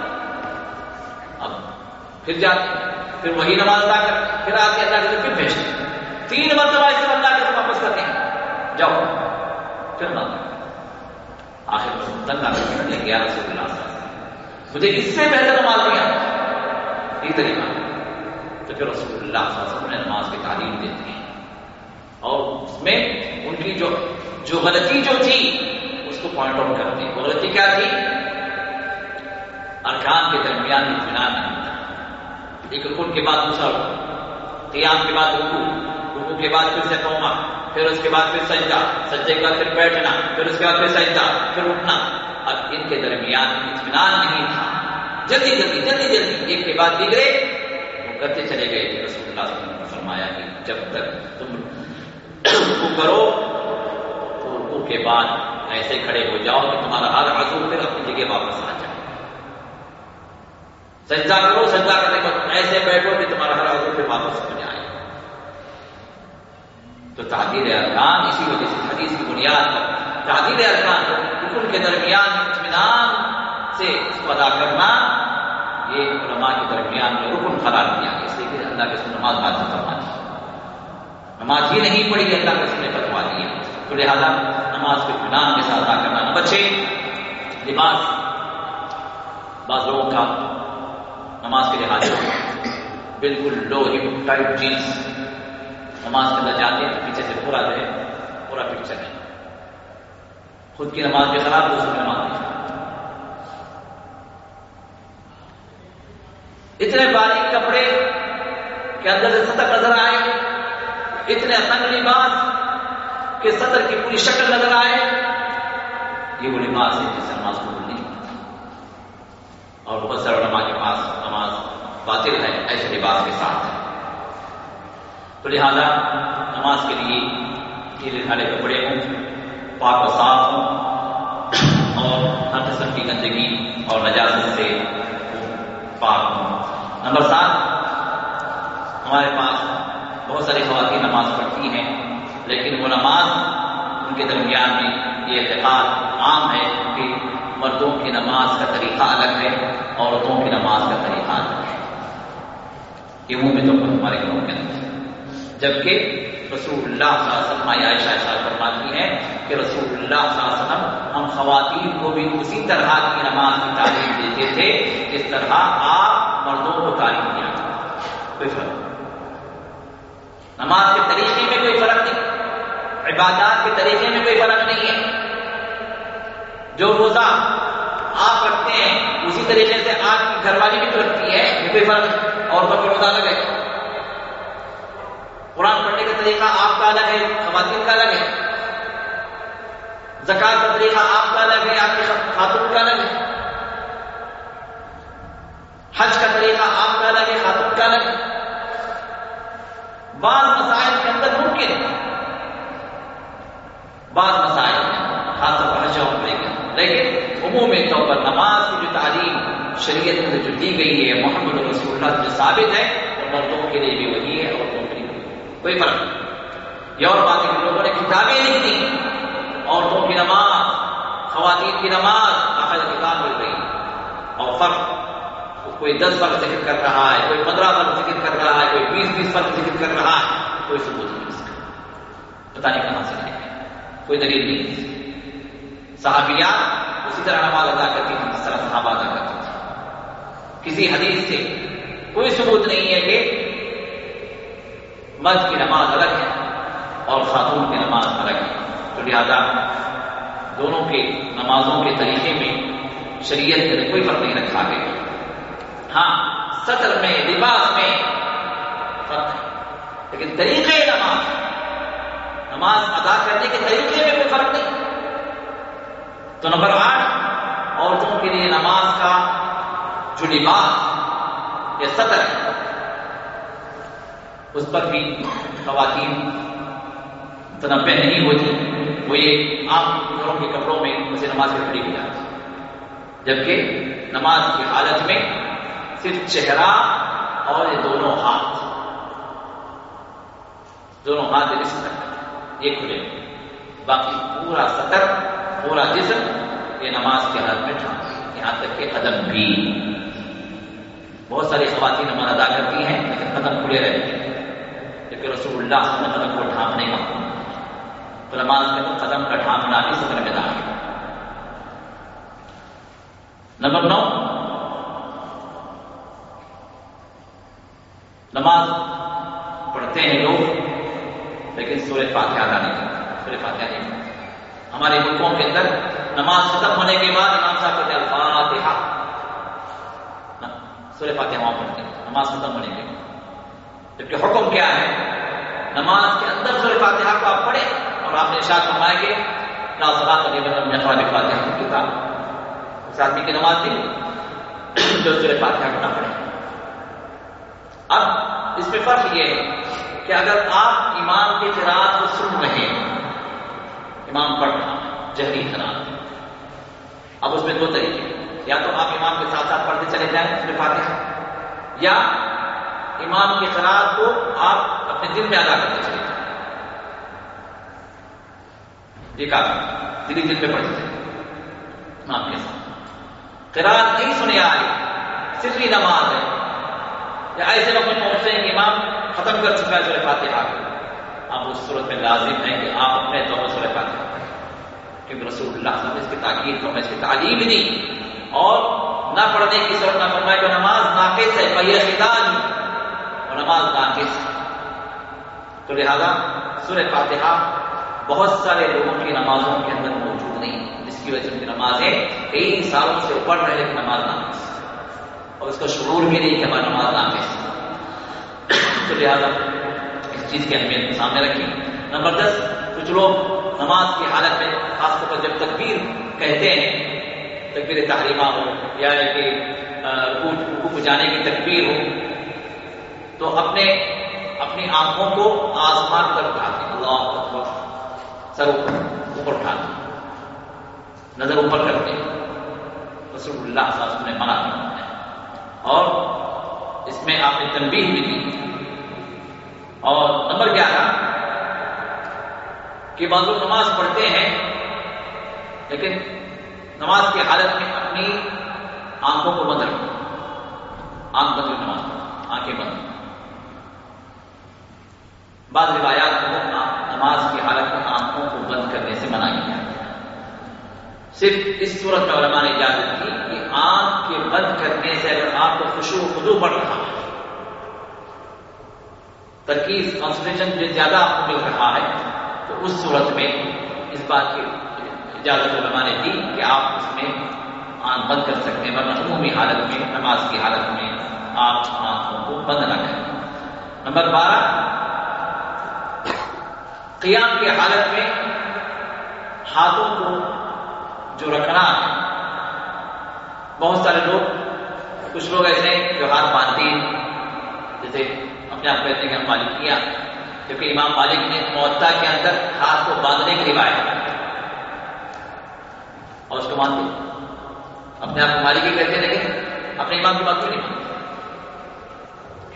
اب پھر جاتے پھر وہی نماز ادا کر۔ پھر آتے اللہ کے پھر بھیجتے تین مرتبہ اس کو اللہ کے واپس کرتے ہیں۔ جاؤ۔ پھر نہ آخر میں تنگ آ کر گیا رسول اللہ صلی مجھے اس سے بہتر نماز نہیں آتی یہ طریقہ تو پھر رسول اللہ صلی اللہ علیہ وسلم نے نماز کی تعلیم دیتے ہیں اور اس میں ان کی جو جو غلطی جو تھی اس کو پوائنٹ آؤٹ کرتے ہیں وہ غلطی کیا تھی ارکان کے درمیان اطمینان نہیں تھا ایک رکن کے بعد دوسرا قیام کے بعد رکو رکو کے بعد پھر سے قوما پھر اس کے بعد پھر سجدہ، سجدے کے بعد پھر بیٹھنا، پھر اس کے بعد پھر سجدہ، پھر اٹھنا۔ اب ان کے درمیان اطمینان نہیں تھا۔ جلدی جلدی جلدی جلدی۔ ایک کے بعد بگڑے، وہ کرتے چلے گئے۔ رسول اللہ صلی اللہ علیہ وسلم نے فرمایا کہ جب تک تم رکو کرو تو رکو کے بعد ایسے کھڑے ہو جاؤ کہ تمہارا ہر عزو پھر اپنی جگہ واپس آ جائے۔ سجدہ کرو، سجدہ کرنے کے بعد ایسے بیٹھو کہ تمہارا ہر عزو پھر واپس ہو جائے۔ تو تعدیر ارکان اسی وجہ سے حدیث کی بنیاد پر تعدیر ارکان رکن کے درمیان اطمینان سے اس کو ادا کرنا، یہ علماء کے درمیان میں رکن قرار دیا گیا۔ اس لیے کہ اللہ کے نماز بات فرما دی۔ نماز ہی نہیں پڑی اللہ کے نے بتوا دی تو لہٰذا نماز کے اطمینان کے ساتھ ادا کرنا نمبر چھ۔ لباس۔ بعض لوگوں کا نماز کے لحاظ بالکل لو ہپ ٹائٹ جینس۔ نماز کے اندر جاتے ہیں، پیچھے سے پورا جو ہے، پورا پکچر ہے۔ خود کی نماز بھی خراب دوسروں کی نماز۔ بھی خراب اتنے باریک کپڑے کے اندر سے سطر نظر آئے، اتنے تنگ لباس کہ سطر کی پوری شکل نظر آئے۔ یہ وہ لباس ہے جس سے نماز کو نہیں اور بہت سارے علماء کے پاس نماز باطل ہے، ایسے لباس کے ساتھ ہے۔ تو لہذا نماز کے لیے ڈھیلے ڈھالے کپڑے ہوں، پاک و صاف ہوں، اور ہر قسم کی گندگی اور نجازت سے پاک ہوں۔ نمبر سات، ہمارے پاس بہت ساری خواتین نماز پڑھتی ہیں، لیکن وہ نماز ان کے درمیان میں یہ اعتقاد عام ہے کہ مردوں کی نماز کا طریقہ الگ ہے عورتوں کی نماز کا طریقہ الگ ہے۔ یہ منہ میں تو ہمارے گھروں کے اندر جبکہ رسول اللہ صلی اللہ علیہ وسلم عائشہ شاہ فرماتی ہیں کہ رسول اللہ صلی اللہ علیہ وسلم ہم خواتین کو بھی اسی طرح کی نماز کی تعلیم دیتے تھے، جس طرح آپ مردوں کو تعلیم دیا کوئی فرق نماز کے طریقے میں کوئی فرق نہیں۔ عبادات کے طریقے میں کوئی فرق نہیں ہے۔ جو روزہ آپ رکھتے ہیں، اسی طریقے سے آپ کی گھر والی بھی رکھتی ہے، یہ کوئی فرق نہیں۔ اور پر روزہ لگے۔ قرآن پڑھنے کا طریقہ آپ کا الگ ہے، خواتین کا الگ ہے۔ زکات کا طریقہ آپ کا الگ ہے، آپ کے خاتون کا الگ ہے۔ حج کا طریقہ آپ کا الگ ہے، خاتون کا الگ ہے۔ بعض مسائل کے اندر ممکن ہے۔ بعض مسائل خاص طور پر حج اور لیکن عمومی طور پر نماز کی جو تعلیم شریعت میں جو دی گئی ہے، محمد رسول اللہ جو ثابت ہے وہ مردوں کے لیے بھی وہی ہے عورتوں کے لیے کوئی فرق نہیں۔ یہ اور بات ہے لوگوں نے کتابیں لکھ دی عورتوں کی نماز، خواتین کی نماز باقاعدہ کتاب مل رہی اور فرق کوئی دس فرق ذکر کر رہا ہے، کوئی پندرہ فرق ذکر کر رہا ہے، کوئی بیس بیس فرق ذکر کر رہا ہے، کوئی ثبوت نہیں۔ اس کا پتا نہیں کہاں سے نہیں کوئی دلیل نہیں۔ صحابیات اسی طرح نماز ادا کرتی تھی جس طرح صحابہ ادا کرتی تھی کسی حدیث سے کوئی ثبوت نہیں ہے کہ مرد کی نماز الگ ہے اور خاتون کی نماز الگ ہے۔ تو لہٰذا دونوں کے نمازوں کے طریقے میں شریعت نے کوئی فرق نہیں رکھا گیا۔ ہاں سطر میں، لباس میں فرق ہے، لیکن طریقے نماز نماز ادا کرنے کے طریقے میں کوئی فرق نہیں۔ تو نمبر آٹھ، عورتوں کے لیے نماز کا جو لباس یا سطر ہے اس پر بھی خواتین تنبع نہیں ہوتی۔ وہ یہ عام گھروں کے کپڑوں میں اسے نماز میں کھڑی ہو جاتی۔ جبکہ نماز کی حالت میں صرف چہرہ اور یہ دونوں ہاتھ۔ دونوں ہاتھ اس طرح یہ کھلے۔ باقی پورا سطر، پورا جسم یہ نماز کے حالت میں ٹھانک یہاں تک کہ قدم بھی۔ بہت ساری خواتین نماز ادا کرتی ہیں، لیکن قدم کھلے رہتے ہیں۔ لیکن رسول اللہ صلی اللہ علیہ وسلم کو ڈھانپنے کا تو نماز میں تو قدم کا ڈھانپنا بھی سطر میں داخل نمبر نو۔ نماز پڑھتے ہیں لوگ، لیکن سورہ فاتحہ ادا نہیں کرتے۔ سورہ فاتحہ نہیں۔ کرتے ہمارے ملکوں کے اندر نماز ختم ہونے کے بعد امام صاحب کہتے ہیں الفاتحہ۔ سورہ فاتحہ وہاں پڑھتے ہیں۔ نماز ختم ہونے کے بعد۔ جبکہ حکم کیا ہے؟ نماز کے اندر سورہ فاتحہ کو آپ پڑھیں اور آپ نے ارشاد فرمایا کہ لا صلاۃ علی من یقرأ بفاتحہ الکتاب اس آدمی کی نماز تھی جو سورہ فاتحہ کو نہ پڑھے۔ اب اس میں فرق یہ ہے کہ اگر آپ امام کے قرآن کو سن رہے ہیں، امام پڑھ رہا جہری قرآن اب اس میں دو طریقے یا تو آپ امام کے ساتھ ساتھ پڑھتے چلے جائیں سورہ فاتحہ، یا امام کے قرآن کو آپ اپنے دل میں ادا کرتے چلے یہ کافی دلی دل پہ پڑھتے تھے آپ کے ساتھ۔ قرآن نہیں سنے آ رہی، صرف ہی نماز ہے۔ یا ایسے وقت پہنچتے ہیں کہ امام ختم کر چکا ہے سورہ فاتحہ۔ آپ اس صورت میں لازم ہیں کہ آپ اپنے طور سورہ فاتحہ کیونکہ رسول اللہ صلی اللہ علیہ وسلم اس کی تاکید فرمائے اس کی تعلیم دی۔ اور نہ پڑھنے کی ضرورت نہ فرمائے کہ نماز ناقص ہے پہیے خطان اور نماز ناقص تو لہذا سورہ فاتحہ بہت سارے لوگوں کی نمازوں کے اندر موجود نہیں، جس کی وجہ سے ان کی نمازیں کئی سالوں سے پڑھ رہے لیکن نماز ناقص اور اس کا شعور بھی نہیں کہ ہماری نماز ناقص تو لہذا اس چیز کی اہمیت سامنے رکھی نمبر دس، کچھ لوگ نماز کی حالت میں خاص طور پر جب تکبیر کہتے ہیں، تکبیر تحریمہ ہو یا کہ رکو جانے کی تکبیر ہو تو اپنے اپنی آنکھوں کو آسمان پر اٹھاتے اللہ اکبر۔ سر اوپر اوپر اٹھاتے نظر اوپر کرتے رسول اللہ صلی اللہ علیہ وسلم نے منع کیا۔ اور اس میں آپ نے تنبیہ بھی دی اور نمبر گیارہ، کہ بعض لوگ نماز پڑھتے ہیں، لیکن نماز کی حالت میں اپنی آنکھوں کو بند رکھو۔ آنکھ بند نماز۔ آنکھیں بند۔ بعض روایات کو نماز کی حالت میں آنکھوں کو بند کرنے سے منع کیا صرف اس صورت میں علماء نے اجازت کی کہ آنکھ کے بند کرنے سے اگر آپ کو خوشو خدو پڑ رہا ہے، ترکیز کانسنٹریشن جو زیادہ آپ کو مل رہا ہے، تو اس صورت میں اس بات کی اجازت علماء نے دی کہ آپ اس میں آنکھ بند کر سکتے ہیں، ورنہ عمومی حالت میں، نماز کی حالت میں آپ آنکھوں کو بند نہ کریں۔ نمبر بارہ قیام کی حالت میں ہاتھوں کو جو رکھنا ہے، بہت سارے لوگ، کچھ لوگ ایسے ہیں جو ہاتھ باندھتے ہیں، جیسے اپنے آپ کہتے ہیں کہ ہم مالک کیا کیونکہ امام مالک نے معتا کے اندر ہاتھ کو باندھنے کی روایت اور اس کو مانتے اپنے آپ کو مالک ہی کہتے ہیں، لیکن اپنے امام کی بات کیوں نہیں مانتے۔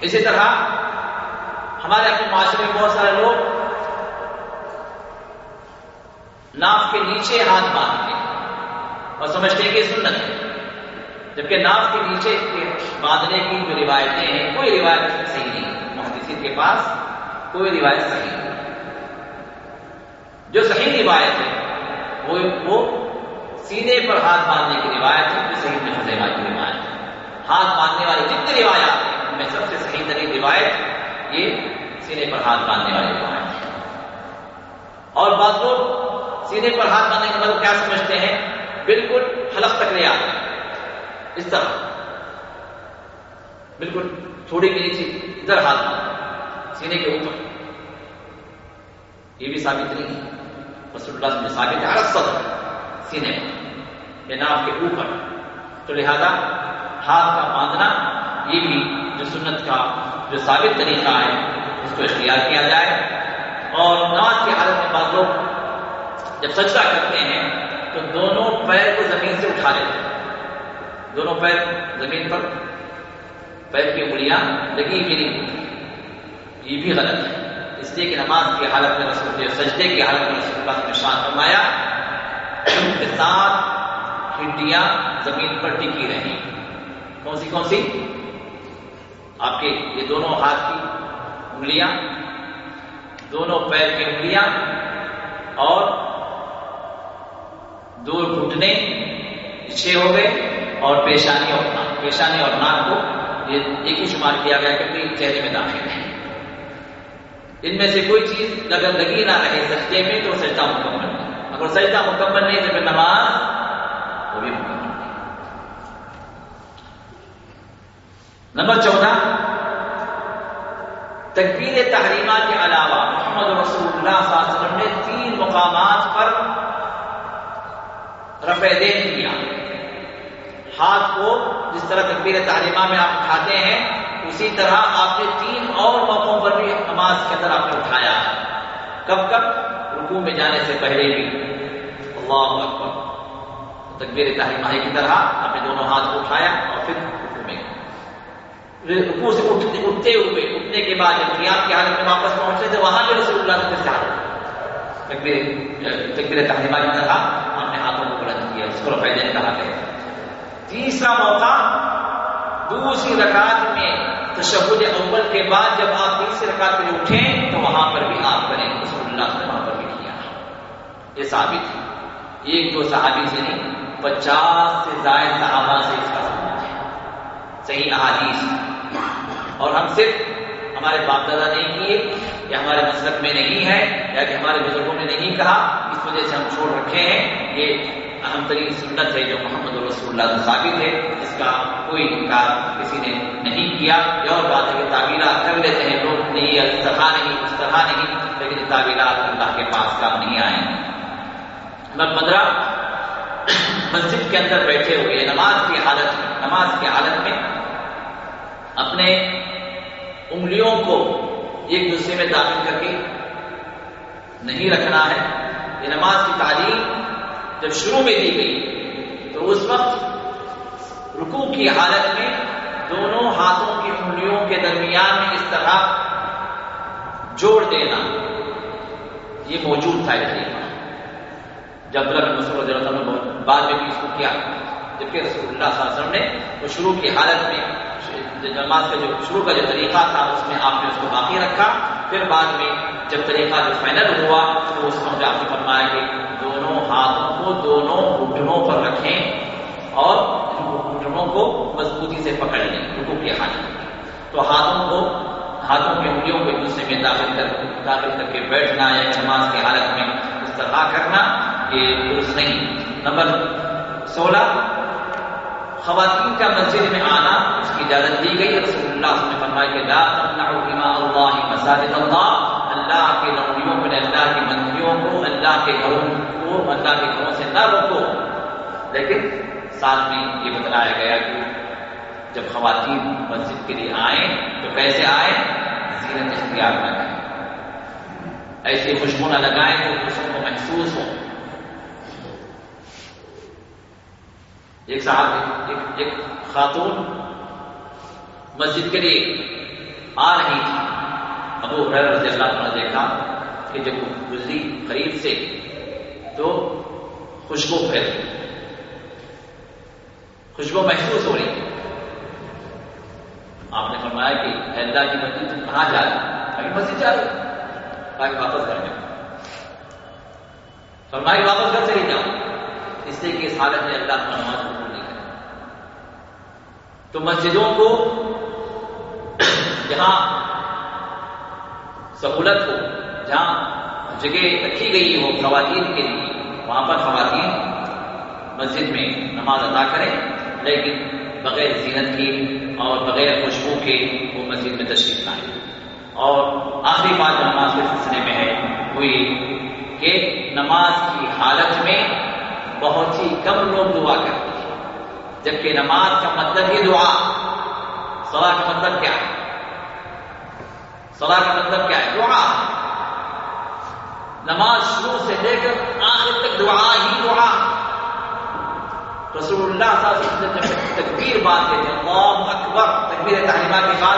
اسی طرح ہمارے اپنے معاشرے میں بہت سارے لوگ ناف کے نیچے ہاتھ باندھتے ہیں اور سمجھتے ہیں کہ سنت ہے۔ جبکہ ناف کے نیچے باندھنے کی جو روایتیں ہیں، کوئی روایت صحیح نہیں۔ محدثین کے پاس کوئی روایت صحیح نہیں۔ جو صحیح روایت ہے، وہ وہ سینے پر ہاتھ باندھنے کی روایت ہے، جو صحیح میں کی روایت۔ ہے ہاتھ باندھنے والی جتنی روایات ہیں، ان میں سب سے صحیح ترین روایت یہ سینے پر ہاتھ باندھنے والی روایت ہے۔ اور بعض لوگ سینے پر ہاتھ باندھنے کا مطلب کیا سمجھتے ہیں؟ بالکل حلق تک لے آتے اس طرح۔ بالکل تھوڑی کے نیچے ادھر ہاتھ باندھ سینے کے اوپر۔ یہ بھی ثابت نہیں ہے۔ رسول اللہ میں ثابت ہے صدر۔ سینے پر ناف کے اوپر۔ تو لہذا ہاتھ کا باندھنا، یہ بھی جو سنت کا جو ثابت طریقہ ہے، اس کو اختیار کیا جائے۔ اور نماز کی حالت میں بعض لوگ جب سجدہ کرتے ہیں تو دونوں پیر کو زمین سے اٹھا لیتے ہیں۔ دونوں پیر زمین پر، پیر کی انگلیاں لگی بھی نہیں۔ یہ بھی غلط ہے۔ اس لیے کہ نماز کی حالت میں رسول سجدے کی حالت میں رسول اللہ نے شان فرمایا ان کے ساتھ ہڈیاں زمین پر ٹکی رہی کون سی کون سی؟ آپ کے یہ دونوں ہاتھ کی انگلیاں، دونوں پیر کی انگلیاں اور دو گھٹنے، پیچھے ہو گئے اور پیشانی اور ناک، پیشانی اور ناک کو یہ ایک ہی شمار کیا گیا کیونکہ چہرے میں داخل ہے۔ ان میں سے کوئی چیز اگر لگی نہ رہے سجدے میں تو سجدہ مکمل نہیں اگر سجدہ مکمل نہیں تو پھر نماز، وہ بھی مکمل نہیں نمبر چودہ، تکبیر تحریمہ کے علاوہ محمد رسول اللہ صلی اللہ علیہ وسلم نے تین مقامات پر رفع دین کیا ہاتھ کو جس طرح تکبیر تعلیمہ میں آپ اٹھاتے ہیں، اسی طرح آپ نے تین اور موقعوں پر بھی نماز کے اندر آپ نے اٹھایا۔ کب کب؟ رکوع میں جانے سے پہلے بھی۔ اللہ اکبر۔ تکبیر تعلیمہ کی طرح آپ نے دونوں ہاتھ کو اٹھایا اور پھر رکوع میں۔ رکوع سے اٹھتے اٹھتے ہوئے، اٹھنے کے بعد جب قیام کی حالت میں واپس پہنچے تھے وہاں بھی رسول اللہ سے حالت تکبیر تحریمہ کی طرح ہم نے ہاتھوں کو بلند اس کو رفیدین کہا گیا تیسرا موقع دوسری رکعت میں تشہد اول کے بعد جب آپ تیسری رکعت میں اٹھیں تو وہاں پر بھی آپ کریں۔ رسول اللہ نے وہاں پر بھی کیا۔ یہ ثابت ہے۔ ایک دو صحابی سے نہیں، پچاس سے زائد صحابہ سے اس کا ثبوت ہے۔ صحیح احادیث۔ اور ہم صرف ہمارے باپ دادا نے کیے، یا ہمارے مسلک میں نہیں ہے، یا کہ ہمارے بزرگوں نے نہیں کہا، اس وجہ سے ہم چھوڑ رکھے ہیں۔ یہ اہم ترین سنت ہے جو محمد رسول اللہ سے ثابت ہے جس کا کوئی انکار کسی نے نہیں کیا۔ یہ اور بات ہے کہ تعبیرات کر لیتے ہیں لوگ، نہیں اس نہیں اس نہیں، لیکن تعبیرات اللہ کے پاس کام نہیں آئے۔ نمبر پندرہ، مسجد کے اندر بیٹھے ہوئے نماز کی حالت میں نماز کی حالت میں اپنے انگلیوں کو ایک دوسرے میں داخل کر کے نہیں رکھنا ہے۔ یہ نماز کی تعلیم جب شروع میں دی گئی، تو اس وقت رکوع کی حالت میں دونوں ہاتھوں کی انگلیوں کے درمیان میں اس طرح جوڑ دینا، یہ موجود تھا طریقہ جب رسول اللہ نے بعد میں بھی اس کو کیا، جبکہ رسول اللہ صلی اللہ علیہ وسلم نے وہ شروع کی حالت میں نماز کا جو شروع کا جو طریقہ تھا، اس میں آپ نے اس کو باقی رکھا۔ پھر بعد میں جب طریقہ جو فائنل ہوا، تو اس میں آپ نے فرمایا کہ دونوں ہاتھوں کو، دونوں گھٹنوں پر رکھیں اور گھٹنوں کو مضبوطی سے پکڑ لیں رکو کی حالت تو ہاتھوں کو، ہاتھوں کی انگلیوں کو ایک دوسرے میں داخل کر داخل کر کے بیٹھنا یا نماز کی حالت میں اس طرح کرنا، یہ درست نہیں۔ نمبر سولہ، خواتین کا مسجد میں آنا، اس کی اجازت دی گئی۔ رسول اللہ نے فرمایا کہ لا تمنعوا اماء اللہ مساجد اللہ اللہ کے نوریوں کو اللہ کی مندریوں کو اللہ کے گھروں کو اللہ کے گھروں سے نہ روکو۔ لیکن ساتھ میں یہ بتلایا گیا کہ جب خواتین مسجد کے لیے آئیں تو کیسے آئیں؟ زینت اختیار نہ کریں ایسی خوشبو نہ لگائیں تو خوشبو کو محسوس ہو۔ ایک صاحب ایک, ایک خاتون مسجد کے لیے آ رہی تھی۔ ابو حریر رضی اللہ نے دیکھا کہ جب گزری قریب سے تو خوشبو پھیل خوشبو محسوس ہو رہی۔ آپ نے فرمایا کہ اللہ کی مسجد تم کہاں جا رہی مسجد جا رہی تاکہ واپس گھر میں۔ فرمایا کہ واپس گھر سے ہی جاؤ اس لیے کہ اس حالت میں اللہ کا نماز قبول نہیں کرے تو مسجدوں کو جہاں سہولت ہو، جہاں جگہ رکھی گئی ہو خواتین کے لیے، وہاں پر خواتین مسجد میں نماز ادا کریں، لیکن بغیر زینت کی اور بغیر خوشبو کے وہ مسجد میں تشریف لائیں۔ اور آخری بات نماز کے سلسلے میں ہے ہوئی کہ نماز کی حالت میں بہت ہی کم لوگ دعا کرتے ہیں، جبکہ نماز کا مطلب ہی دعا سوا کا مطلب کیا ہے؟ سوا کا مطلب کیا ہے؟ دعا۔ نماز شروع سے لے کر آخر تک دعا ہی دعا۔ رسول اللہ صلی اللہ علیہ وسلم جب تکبیر بات دیتے ہیں اللہ اکبر، تکبیر تعلیمہ کے بعد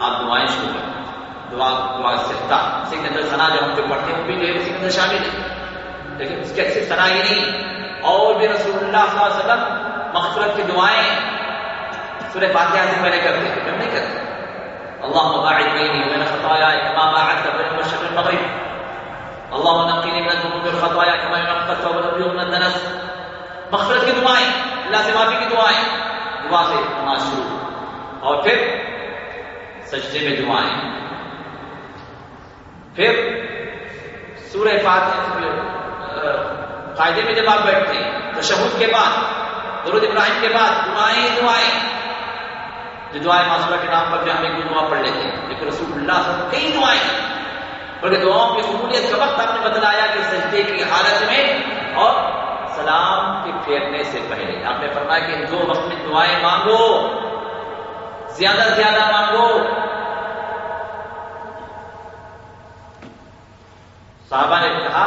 آپ دعائیں شروع کریں۔ دعا دعا سکتا سکندر سنا جو ہم جو پڑھتے ہیں وہ بھی جو ہے سکندر شامل ہے۔ لیکن اس کے اکثر سنا ہی نہیں۔ اور بھی رسول اللہ صلی اللہ علیہ وسلم مغفرت کی دعائیں سورہ فاتحہ سے پہلے کرتے ہیں۔ ہم نہیں کرتے۔ اللہ باعد بینی وبین خطایا کما باعدت بین المشرق والمغرب اللہ نقینی من الذنوب والخطایا کما ينقى الثوب الابيض من الدنس. مغفرت کی دعائیں اللہ سے معافی کی دعائیں. دعا سے نماز شروع اور پھر سجدے میں دعائیں. پھر سورہ فاتحہ قاعدے میں جب آپ بیٹھتے ہیں، تشہد کے بعد، درود ابراہیم کے بعد، دعائیں دعائیں جو دعائیں معصورہ کے نام پر بھی ہم ایک دعا پڑھ لیتے ہیں، لیکن رسول اللہ صلی کئی دعائیں بلکہ دعاؤں کی قبولیت کا وقت آپ نے بتلایا کہ سجدے کی حالت میں اور سلام کے پھیرنے سے پہلے۔ آپ نے فرمایا کہ دو وقت میں دعائیں مانگو، زیادہ سے زیادہ مانگو۔ صحابہ نے کہا،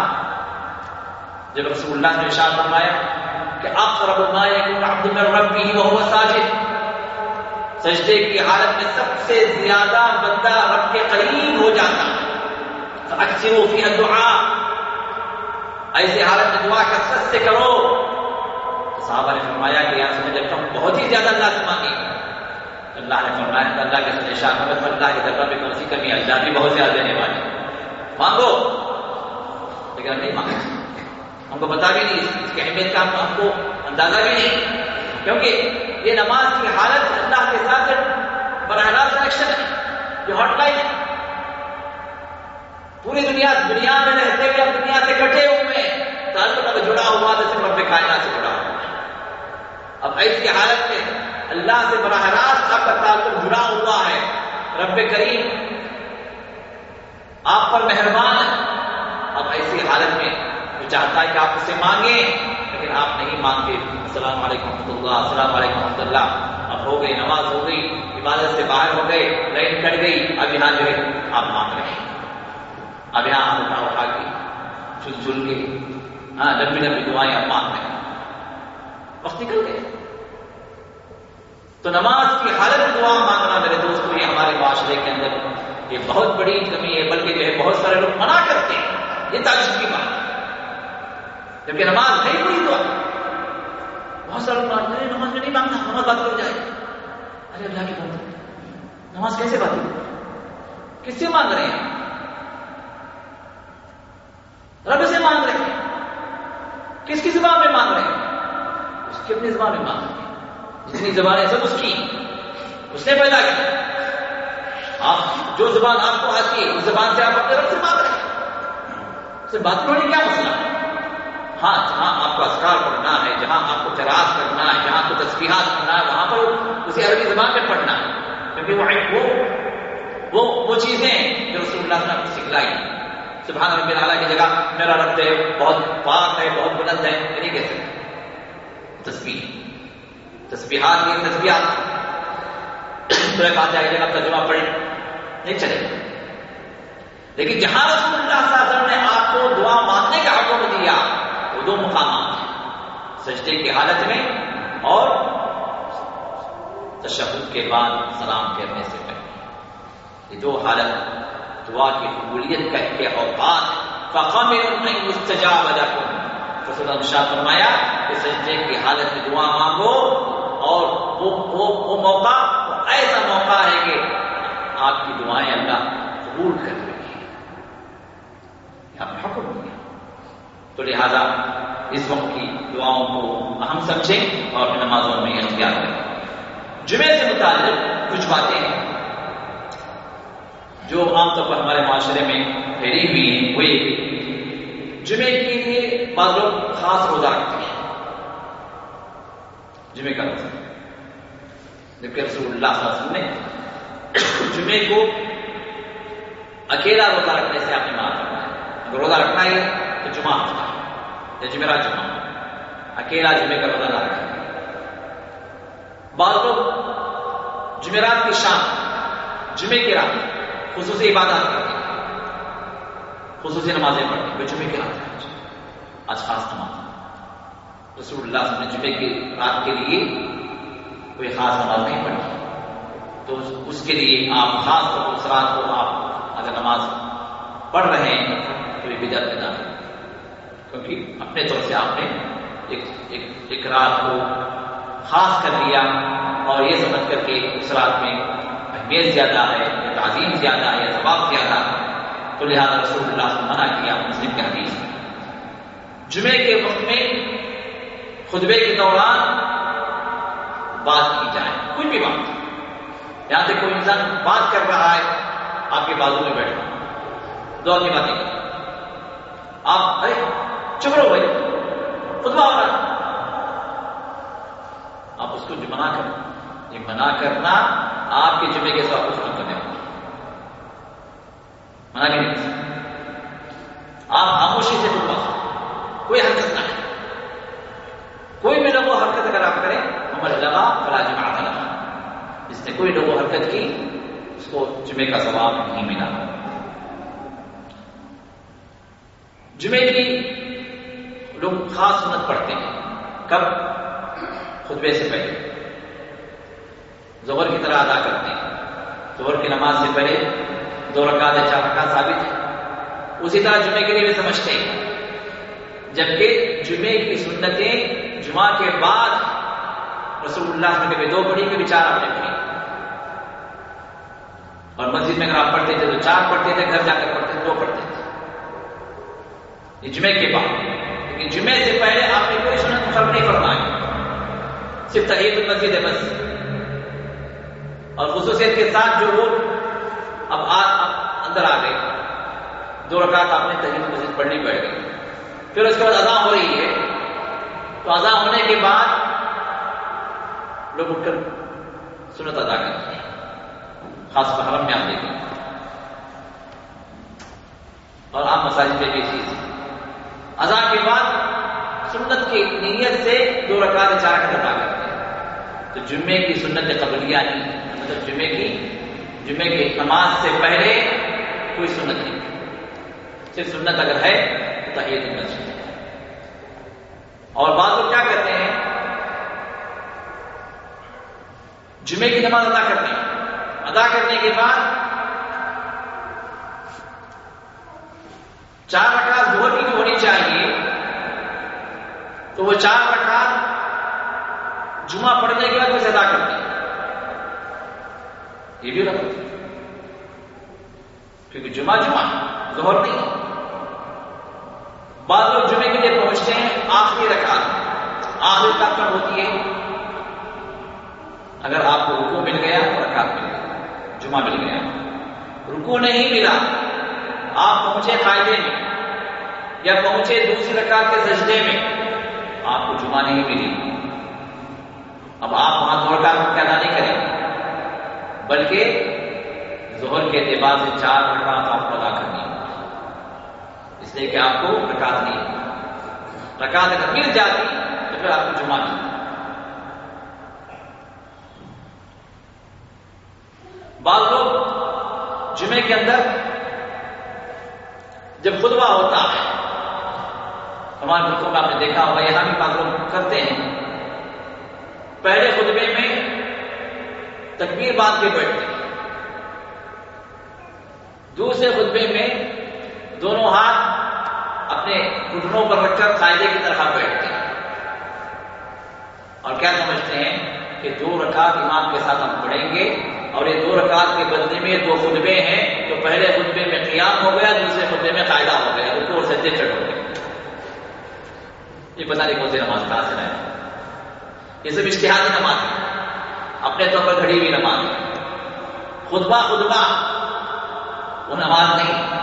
جب رسول اللہ نے ارشاد فرمایا کہ اقرب ما يكون عبد من وهو ساجد سجدے کی حالت میں سب سے زیادہ بندہ رب کے قریب ہو جاتا اکثر فی دعا ایسی حالت میں دعا کثرت سے کرو۔ تو صحابہ نے فرمایا کہ یہاں سے جب تم بہت ہی زیادہ اللہ سے مانگے۔ اللہ نے فرمایا کہ اللہ کے سنے شاہ اللہ کے دربار میں کم کمی اللہ بھی بہت زیادہ دینے والے مانگو۔ لیکن ہم نہیں مانگا ہم کو بتا بھی نہیں اس کی اہمیت کا ہم کو اندازہ بھی نہیں۔ کیونکہ یہ نماز کی حالت اللہ کے ساتھ براہ راست کنیکشن ہے، یہ ہاٹ لائن ہے۔ پوری دنیا دنیا میں رہتے ہوئے دنیا سے کٹے ہوئے تعلق اب جڑا ہوا جیسے رب کائنات سے جڑا ہوا اب ایسی حالت میں اللہ سے براہ راست آپ کا تعلق جڑا ہوا ہے۔ رب کریم آپ پر مہربان ہے۔ اب ایسی حالت میں وہ چاہتا ہے کہ آپ اسے مانگیں۔ لیکن آپ نہیں مانگے السلام علیکم رحمۃ اللہ، السلام علیکم رحمۃ اللہ۔ اب ہو گئی، نماز ہو گئی، عبادت سے باہر ہو گئے لائن کٹ گئی، اب یہاں جو ہے آپ مانگ رہے ہیں۔ اب یہاں آپ اٹھا اٹھا کے چل چل کے ہاں لمبی لمبی دعائیں آپ مانگ رہے ہیں۔ وقت نکل گئے۔ تو نماز کی حالت دعا مانگنا میرے دوست یہ ہمارے معاشرے کے اندر یہ بہت بڑی کمی ہے، بلکہ جو ہے بہت سارے لوگ منع کرتے ہیں۔ یہ تعلیم کی بات ہے۔ جبکہ نماز نہیں پوری تو بہت سارے لوگ مانتے ہیں نماز میں نہیں مانگنا، نماز بات کر جائے۔ ارے، اللہ کی بات نماز کیسے بات کس سے مانگ رہے ہیں؟ رب سے مانگ رہے ہیں۔ کس کی زبان میں مانگ رہے ہیں؟ اس کی اپنی زبان میں مانگ رہے ہیں۔ جتنی زبانیں سب اس کی۔ اس نے پیدا کی۔ آپ، جو زبان آپ کو آتی ہے، اس زبان سے آپ اپنے رب سے مانگ رہے ہیں۔ اس سے بات کرنے کیا مسئلہ ہے؟ ہاں جہاں آپ کو اسکار پڑھنا ہے، جہاں آپ کو چراغ کرنا ہے، جہاں آپ کو تصویرات کرنا ہے، وہاں پر اسے عربی زبان میں پڑھنا ہے۔ کیونکہ وہ وہ وہ چیزیں جو رسول اللہ نے سکھلائی۔ سبحان رب العلیٰ کی جگہ میرا رب ہے، بہت پاک ہے، بہت بلند ہے یعنی یہ نہیں کہہ سکتے تصویر تصویرات کی تصویرات جگہ ترجمہ پڑھ نہیں چلے۔ لیکن جہاں رسول اللہ صلی اللہ علیہ وسلم نے آپ کو دعا مانگنے کا حکم دیا دو مقامات ہیں سجدے کی حالت میں اور تشہد کے بعد سلام کرنے سے پہلے۔ یہ دو حالت دعا کی قبولیت کا کے اوقات فقام مستجاب لکم رسول شاہ فرمایا کہ سجدے کی حالت میں دعا مانگو اور وہ, وہ, وہ موقع وہ ایسا موقع ہے کہ آپ کی دعائیں اللہ قبول کر رہی ہے آپ حکم دیا تو لہذا اس وقت کی دعاؤں کو اہم سمجھیں اور نمازوں میں اختیار کریں۔ جمعے سے متعلق کچھ باتیں ہیں۔ جو عام طور پر ہمارے معاشرے میں پھیلی ہوئی ہیں، وہ جمعے کے لیے بعض لوگ خاص روزہ رکھتے ہیں۔ جمعے کا روزہ جبکہ رسول اللہ صلی اللہ علیہ وسلم نے جمعے کو اکیلا روزہ رکھنے سے آپ نے مار کرنا ہے اگر روزہ رکھنا ہے تو جمعہ جی یا جمعرات جمعہ اکیلا جمعے کا روزہ نہ رکھے بعض لوگ جمعرات کی شام، جمعے کی رات خصوصی عبادات کرتے ہیں۔ خصوصی نمازیں پڑھتے ہیں جمعے کی رات آج خاص نماز۔ رسول اللہ صلی اللہ علیہ وسلم نے جمعے کی رات کے لیے کوئی خاص نماز نہیں پڑھی۔ تو اس کے لیے آپ خاص طور اس رات کو آپ اگر نماز پڑھ رہے ہیں تو یہ بدعت بنا ہے۔ کیونکہ اپنے طور سے آپ نے ایک ایک, ایک رات کو خاص کر لیا اور یہ سمجھ کر کے اس رات میں اہمیت زیادہ ہے یا تعظیم زیادہ ہے یا ثواب زیادہ ہے تو لہٰذا رسول اللہ سے منع کیا مسلم کے حدیث جمعے کے وقت میں خطبے کے دوران بات کی جائے کوئی بھی بات۔ یہاں سے کوئی انسان بات کر رہا ہے آپ کے بازو میں بیٹھا دو کی باتیں آپ ارے چپ رہو بھائی، خطبہ ہو رہا آپ اس کو منع کر یہ منع کرنا آپ کے جمعے کے ساتھ کچھ کرنے منع نہیں آپ خاموشی سے خطبہ کوئی حرکت نہ کریں۔ کوئی بھی لوگوں حرکت اگر آپ کریں ہمارے لگا، فلا جمع لگا جس نے کوئی لوگوں حرکت کی، اس کو جمعے کا ثواب نہیں ملا۔ جمعے کی لوگ خاص سنت پڑھتے ہیں۔ کب؟ خطبے سے پہلے۔ زبر کی طرح ادا کرتے ہیں۔ زبر کی نماز سے پہلے دو رکعت چار رکعت ثابت ہے اسی طرح جمعے کے لیے بھی سمجھتے ہیں۔ جبکہ جمعے کی سنتیں جمعہ کے بعد رسول اللہ نے کبھی دو پڑھی، کبھی چار اپنے پڑھی۔ اور مسجد میں اگر آپ پڑھتے تھے تو چار پڑھتے تھے، گھر جا کر پڑھتے یہ جمعے کے بعد۔ لیکن جمعے سے پہلے آپ نے کوئی سنت مخرب نہیں فرمائی۔ صرف تحید المسجد ہے بس۔ اور خصوصیت کے ساتھ جو لوگ اب آپ اندر آ گئے۔ دو رکعت آپ نے تحید المسجد پڑھنی پڑ گئی۔ پھر اس کے بعد اذان ہو رہی ہے۔ تو اذان ہونے کے بعد لوگ اٹھ کر سنت ادا کرتے ہیں خاص حرم میں آپ دیکھیں۔ اور آپ مساجد پہ بھی چیز اذان کے بعد سنت کی نیت سے دو رکعت چار رکعت ادا کرتے ہیں۔ تو جمعے کی سنت قبلیہ نہیں مطلب جمعے کی جمعے کی نماز سے پہلے کوئی سنت نہیں۔ صرف سنت اگر ہے تو تحیت مسجد اور بعض لوگ کیا کرتے ہیں؟ جمعے کی نماز ادا کرتے ہیں۔ ادا کرنے کے بعد چار رکعت ظہر کی ہونی چاہیے، تو وہ چار رکعت جمعہ پڑھنے کے بعد اسے ادا کرتے ہیں۔ یہ بھی رکھتے کیونکہ جمعہ جمعہ، ظہر نہیں۔ بعض لوگ جمعے کے لیے پہنچتے ہیں، آخری رکعت آخری رکعت پر ہوتی ہے۔ اگر آپ کو رکو مل گیا تو رکعت مل گیا جمعہ مل گیا۔ رکو نہیں ملا آپ پہنچے فائدے میں یا پہنچے دوسری رکعت کے سجدے میں، آپ کو جمعہ نہیں ملی۔ اب آپ وہاں دو رکعت پیدا نہیں کریں بلکہ ظہر کے اعتبار سے چار رکعت آپ کو ادا کرنی اس لیے کہ آپ کو رکعت نہیں رکعت اگر مل جاتی تو پھر آپ کو جمعہ نہیں بعض لوگ جمعے کے اندر جب خطبہ ہوتا ہے، ہمارے ملکوں میں آپ نے دیکھا ہوگا، یہاں بھی بعض لوگ کرتے ہیں۔ پہلے خطبے میں تکبیر باندھ کے بیٹھتے ہیں۔ دوسرے خطبے میں دونوں ہاتھ اپنے گھٹنوں پر رکھ کر قاعدے کی طرح بیٹھتے ہیں۔ اور کیا سمجھتے ہیں کہ دو رکعت امام کے ساتھ ہم پڑھیں گے اور یہ دو رکعت کے بدلے میں دو خطبے ہیں۔ پہلے خطبے میں قیام ہو گیا، دوسرے خطبے میں قاعدہ ہو گیا رکو اور سجدے چڑھ ہو گئے یہ پتہ نہیں کون سی نماز کہاں سے رہے یہ سب اشتہادی نماز ہے۔ اپنے طور پر گھڑی ہوئی نماز ہے۔ خطبہ خطبہ، وہ نماز نہیں۔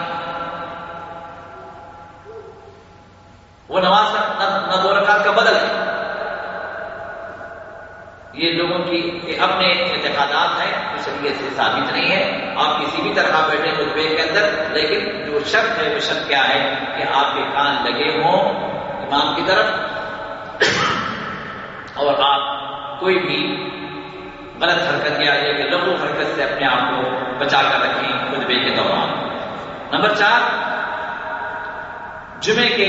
وہ نماز نہ دو رکعت کا بدل ہے۔ یہ لوگوں کی اپنے اعتقادات ہیں جو شریعت سے ثابت نہیں ہے آپ کسی بھی طرح بیٹھے خطبے کے اندر، لیکن جو شک ہے، وہ شک کیا ہے؟ کہ آپ کے کان لگے ہوں امام کی طرف، اور آپ کوئی بھی غلط حرکت یا کہ لغو حرکت سے اپنے آپ کو بچا کر رکھیں خطبے کے دوران۔ نمبر چار، جمعے کے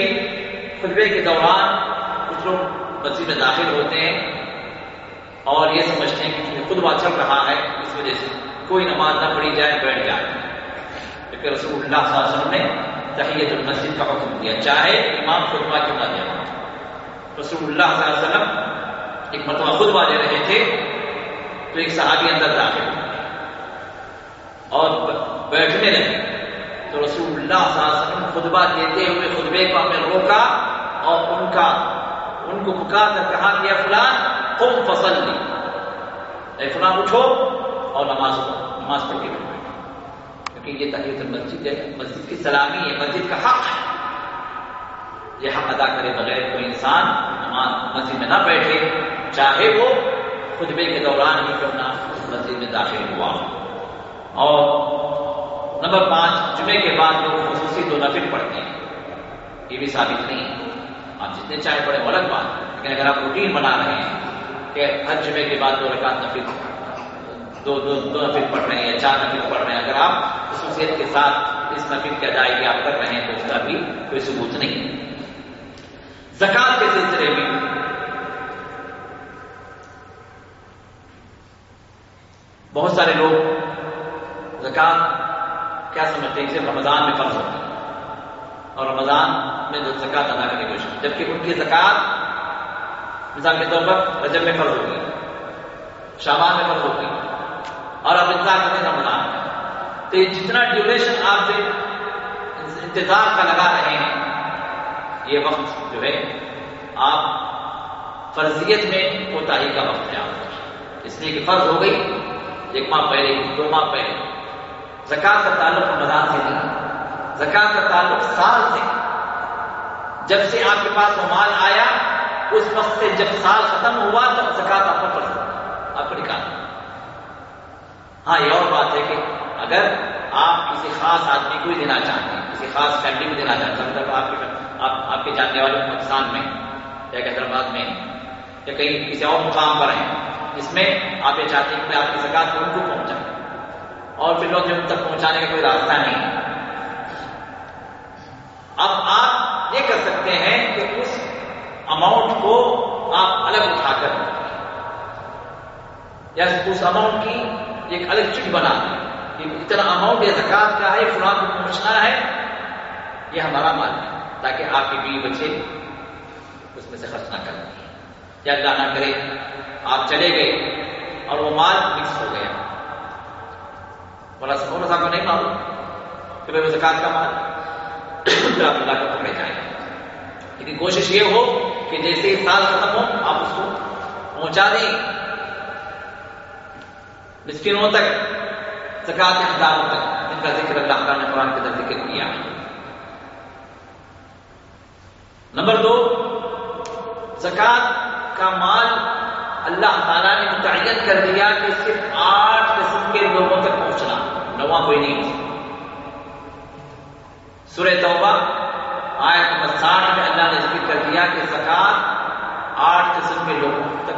خطبے کے دوران کچھ لوگ مسجد میں داخل ہوتے ہیں۔ اور یہ سمجھتے ہیں کہ خطبہ چل رہا ہے، اس وجہ سے کوئی نماز نہ پڑھی جائے، بیٹھ جائے۔ کیونکہ رسول اللہ صلی اللہ علیہ وسلم نے تحیت المسجد کا حکم دیا، چاہے امام خطبہ کیوں نہ دیا۔ رسول اللہ صلی اللہ علیہ وسلم ایک مرتبہ خطبہ دے رہے تھے، تو ایک صحابی اندر داخل اور بیٹھنے لگے۔ تو رسول اللہ صلی اللہ علیہ وسلم خطبہ دیتے ہوئے خطبے کو ہمیں روکا اور ان کا، ان کو پکار کر کہا کہ فلان قم فصل لی اے فلاں اٹھو اور نماز نماز پڑھ کے بیٹھو۔ کیونکہ یہ تحریت مسجد ہے، مسجد کی سلامی ہے، مسجد کا حق ہے۔ یہ حق ادا کرے بغیر کوئی انسان نماز مسجد میں نہ بیٹھے، چاہے وہ خطبے کے دوران ہی کرنا مسجد میں داخل ہوا اور نمبر پانچ، جمعے کے بعد لوگ خصوصی دو نفل پڑھتے ہیں۔ یہ بھی ثابت نہیں ہے۔ آپ جتنے چاہے پڑھے وہ الگ بات لیکن اگر آپ روٹین بنا رہے ہیں کہ ہر جمعے کے بعد دو رکعت نفل دو دو دو نفل پڑھ رہے ہیں یا چار نفل پڑھ رہے ہیں۔ اگر آپ خصوصیت کے ساتھ اس نفل کی ادائیگی آپ کر رہے ہیں تو اس کا بھی کوئی ثبوت نہیں زکات کے سلسلے میں بہت سارے لوگ زکات کیا سمجھتے ہیں؟ صرف رمضان میں فرض ہوتی ہے اور رمضان میں جو زکات ادا کرنے کی کوشش جبکہ ان کی زکات مثال کے طور پر رجب میں فرض ہوگی شابان میں فرض ہوگی اور اب انتظار کرتے ہیں رمضان تو یہ جتنا ڈیوریشن آپ سے انتظار کا لگا رہے ہیں، یہ وقت جو ہے، آپ فرضیت میں کوتاہی کا وقت ہے آپ اس لیے کہ فرض ہو گئی، ایک ماہ پہلے دو ماہ پہلے۔ زکات کا تعلق رمضان سے نہیں زکات کا تعلق سال سے۔ جب سے آپ کے پاس وہ مال آیا اس وقت سے جب سال ختم ہوا تو زکات آپ کو پڑ سکتا آپ کو نکالنا ہاں یہ اور بات ہے کہ اگر آپ کسی خاص آدمی کو ہی دینا چاہتے ہیں کسی خاص فیملی کو دینا چاہتے ہیں مطلب آپ کے آپ, آپ کے جاننے والے پاکستان میں یا حیدرآباد میں یا کہیں کسی اور مقام پر ہیں اس میں آپ یہ چاہتے ہیں کہ میں آپ کی زکات کو ان کو پہنچائیں اور پھر لوگ جب تک پہنچانے کا کوئی راستہ نہیں ہے اب آپ یہ کر سکتے ہیں کہ اس اماؤنٹ کو آپ الگ اٹھا کر یا اس اماؤنٹ کی ایک الگ چٹ بنا کہ اتنا اماؤنٹ یا زکات کا ہے، فلاں کو پہنچنا ہے، یہ ہمارا مال ہے۔ تاکہ آپ کے بیوی بچے اس میں سے خرچ نہ کریں۔ یا اللہ نہ کرے، آپ چلے گئے اور وہ مال مکس ہو گیا۔ صاحب کو نہیں معلوم کہ بھائی زکات کا مال آپ اللہ کو پکڑے جائیں لیکن کوشش یہ ہو کہ جیسے ہی سال ختم ہو، آپ اس کو پہنچا دیں۔ مسکینوں تک زکات اقداموں تک، جن کا ذکر اللہ تعالیٰ نے قرآن کے اندر ذکر کیا۔ نمبر دو، زکات کا مال اللہ تعالیٰ نے متعین کر دیا کہ صرف آٹھ قسم کے لوگوں تک پہنچنا، نواں کوئی نہیں۔ سورہ توبہ آیت نمبر ساٹھ میں اللہ نے ذکر کر دیا کہ زکات آٹھ قسم کے لوگوں تک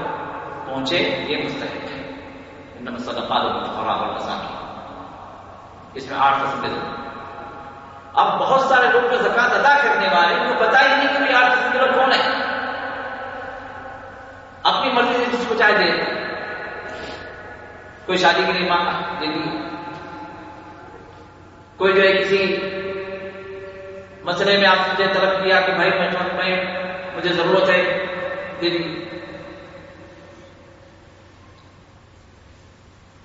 پہنچے، یہ مستحق ہے۔ انما صدقات الفقراء والمساکین۔ اس میں آٹھ قسم کے لوگ۔ اب بہت سارے لوگ جو زکات ادا کرنے والے ان کو پتا ہی نہیں کہ آٹھ قسم کے لوگ کون ہیں۔ اپنی مرضی سے جس کو چاہے دے کوئی شادی کے لیے مانگا، دے دی۔ کوئی جو ہے کسی مسئلے میں آپ سے طلب کیا کہ بھائی میں میں، مجھے ضرورت ہے دے دی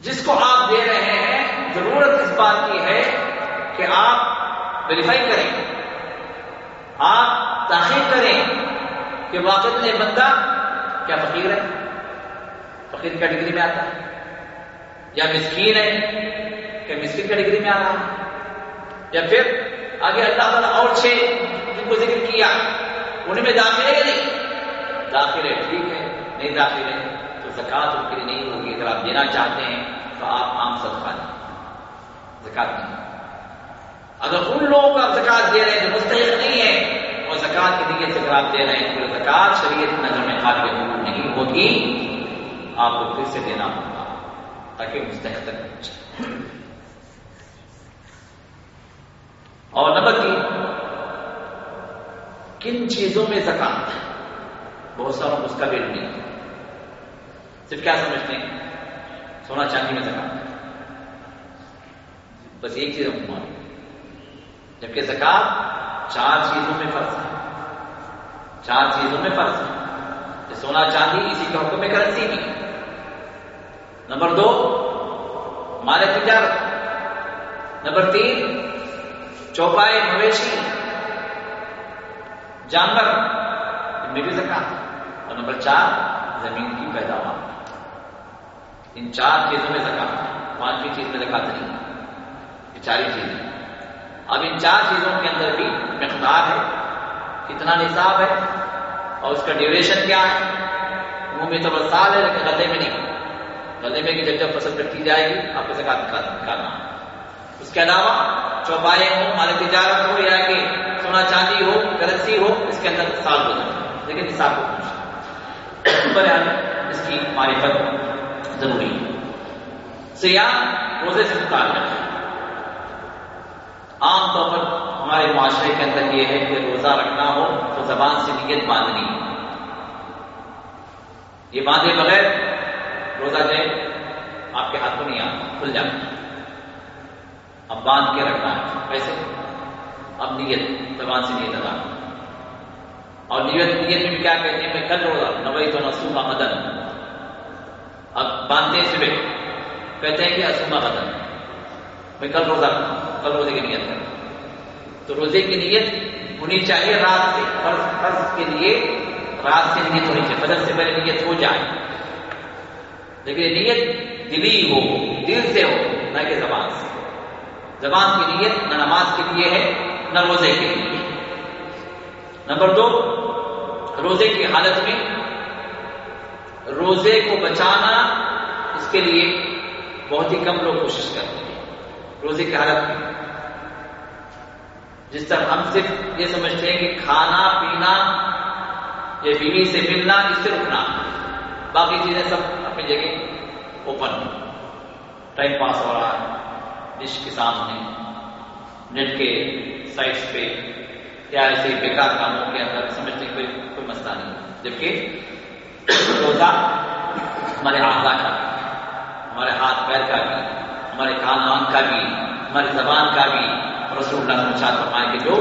جس کو آپ دے رہے ہیں، ضرورت اس بات کی ہے کہ آپ ویریفائی کریں۔ آپ تاخیر کریں کہ واقع یہ بندہ کیا فقیر ہے؟ فقیر کیا ڈگری میں آتا ہے؟ یا مسکین ہے؟ کیا مسکین کا ڈگری میں آ رہا ہے؟ یا پھر آگے اللہ تعالیٰ اور چھ جن کو ذکر کیا، انہیں میں داخل ہے نہیں؟ داخل ہے، ٹھیک ہے، نہیں داخل ہے، تو زکات ان کے لیے نہیں ہوگی، اگر آپ دینا چاہتے ہیں تو آپ عام صدقہ دیں۔ زکات نہیں۔ اگر ان لوگوں کو آپ زکات دے رہے ہیں جو مستحق نہیں ہے اور زکات کی نیت سے اگر آپ دے رہے ہیں، تو زکات شریعت نظر میں قابل قبول نہیں ہوگی، آپ کو پھر سے دینا ہوگا، تاکہ مستحق تک پہنچے۔ اور نمبر تین کن چیزوں میں زکات بہت ساروں کو اس کا ویٹ نہیں۔ صرف کیا سمجھتے ہیں؟ سونا چاندی میں زکات بس ایک چیز ہم جبکہ زکات چار چیزوں میں فرض ہے۔ چار چیزوں میں فرض ہے۔ سونا چاندی اسی کے حکم میں کرنسی بھی نمبر دو، مال تجارت۔ نمبر تین چوپائے مویشی جانور ان میں بھی زکات اور نمبر چار زمین کی پیداوار ان چار چیزوں میں زکات پانچویں چیز میں زکات نہیں یہ چار ہی چیزیں اب ان چار چیزوں کے اندر بھی مقدار ہے کتنا نصاب ہے اور اس کا ڈیوریشن کیا ہے منہ میں تو بس سال ہے لیکن گدے میں نہیں گدے میں جب جب فصل کٹی جائے گی آپ کو زکات نکالنا اس کے علاوہ چوپائے ہو مال تجارت ہو یا کہ سونا چاندی ہو کرنسی ہو، اس کے اندر سال گزر لیکن نصاب کو پہنچنا اس کی معرفت ضروری ہے۔ سیاح روزے سے متعلق عام طور پر ہمارے معاشرے کے اندر یہ ہے کہ روزہ رکھنا ہو تو زبان سے نیت باندھنی یہ باندھے بغیر روزہ جو آپ کے ہاتھ کو نہیں آتا، کھل جاتا۔ اب باندھ کے رکھنا ہے۔ کیسے اب نیت، زبان سے نیت ادا اور نیت نیت میں کیا کہتے ہیں؟ میں کل روزہ نوئی تو نسوما مدن اب باندھتے ہیں صبح۔ کہتے ہیں کہ اسوما مدن میں کل روزہ کل روزے کی نیت کروں تو روزے کی نیت ہونی چاہیے رات سے۔ فرض فرض کے لیے رات سے نیت ہونی چاہیے۔ فجر سے پہلے نیت ہو جائے۔ لیکن نیت دلی ہو، دل سے ہو، نہ کہ زبان سے۔ زبان کی نیت، نہ نماز کے لیے ہے، نہ روزے کے لیے نمبر دو، روزے کی حالت میں روزے کو بچانا اس کے لیے بہت ہی کم لوگ کوشش کرتے ہیں۔ روزے کی حالت میں جس طرح ہم صرف یہ سمجھتے ہیں کہ کھانا، پینا، یا بیوی سے ملنا اس سے رکنا باقی چیزیں سب اپنی جگہ اوپن ٹائم پاس ہو رہا ہے۔ ڈش کے سامنے نیٹ کے سائٹس پہ یا ایسے بیکار کاموں کے اندر سمجھتے کوئی کوئی مسئلہ نہیں جبکہ روزہ ہمارے آزاد کا بھی ہمارے ہاتھ پیر کا بھی ہمارے کان نان کا بھی ہماری زبان کا بھی رسول اللہ صلی اللہ فرمائے کہ جو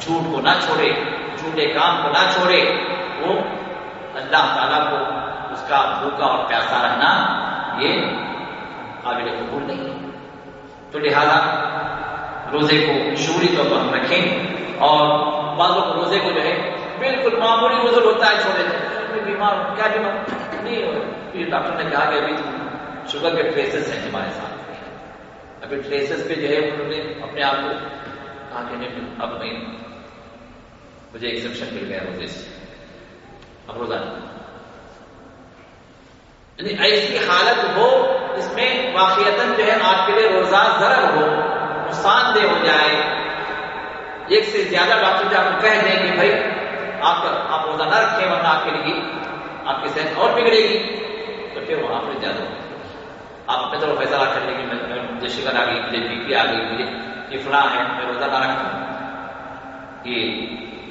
جھوٹ کو نہ چھوڑے، جھوٹے کام کو نہ چھوڑے، وہ اللہ تعالیٰ کو اس کا بھوکا اور پیاسا رہنا یہ قابل قبول نہیں ہے۔ تو لہذا روزے کو شوری طور پر ہم رکھیں اور بعضوں کو روزے کو جو ہے بالکل معمولی وزر ہوتا ہے، چھوڑے تھے بیمار کیا بیمار نہیں ہو پھر ڈاکٹر نے کہا کہ ابھی شوگر کے ٹریسز ہیں ہمارے ساتھ۔ ابھی ٹریسز پہ جو ہے انہوں نے اپنے آپ کو کہا کہ نہیں، اب نہیں۔ مجھے ایکسپشن مل گیا روزے سے۔ اب روزہ یعنی ایسی حالت ہو، اس میں واقعات جو ہے آپ کے لیے روزہ ضرر ہو، نقصان دہ ہو جائے۔ ایک سے زیادہ ڈاکٹر جب آپ کہہ دیں کہ بھائی، آپ آپ روزہ نہ رکھیں ورنہ آپ کے لیے آپ کی صحت اور بگڑے گی۔ تو پھر وہاں پہ زیادہ آپ اپنے طرف فیصلہ کر لیں کہ مجھے شکر آ گئی، مجھے بی پی آ گئی، مجھے یہ فلاں ہے، میں روزہ نہ رکھوں۔ یہ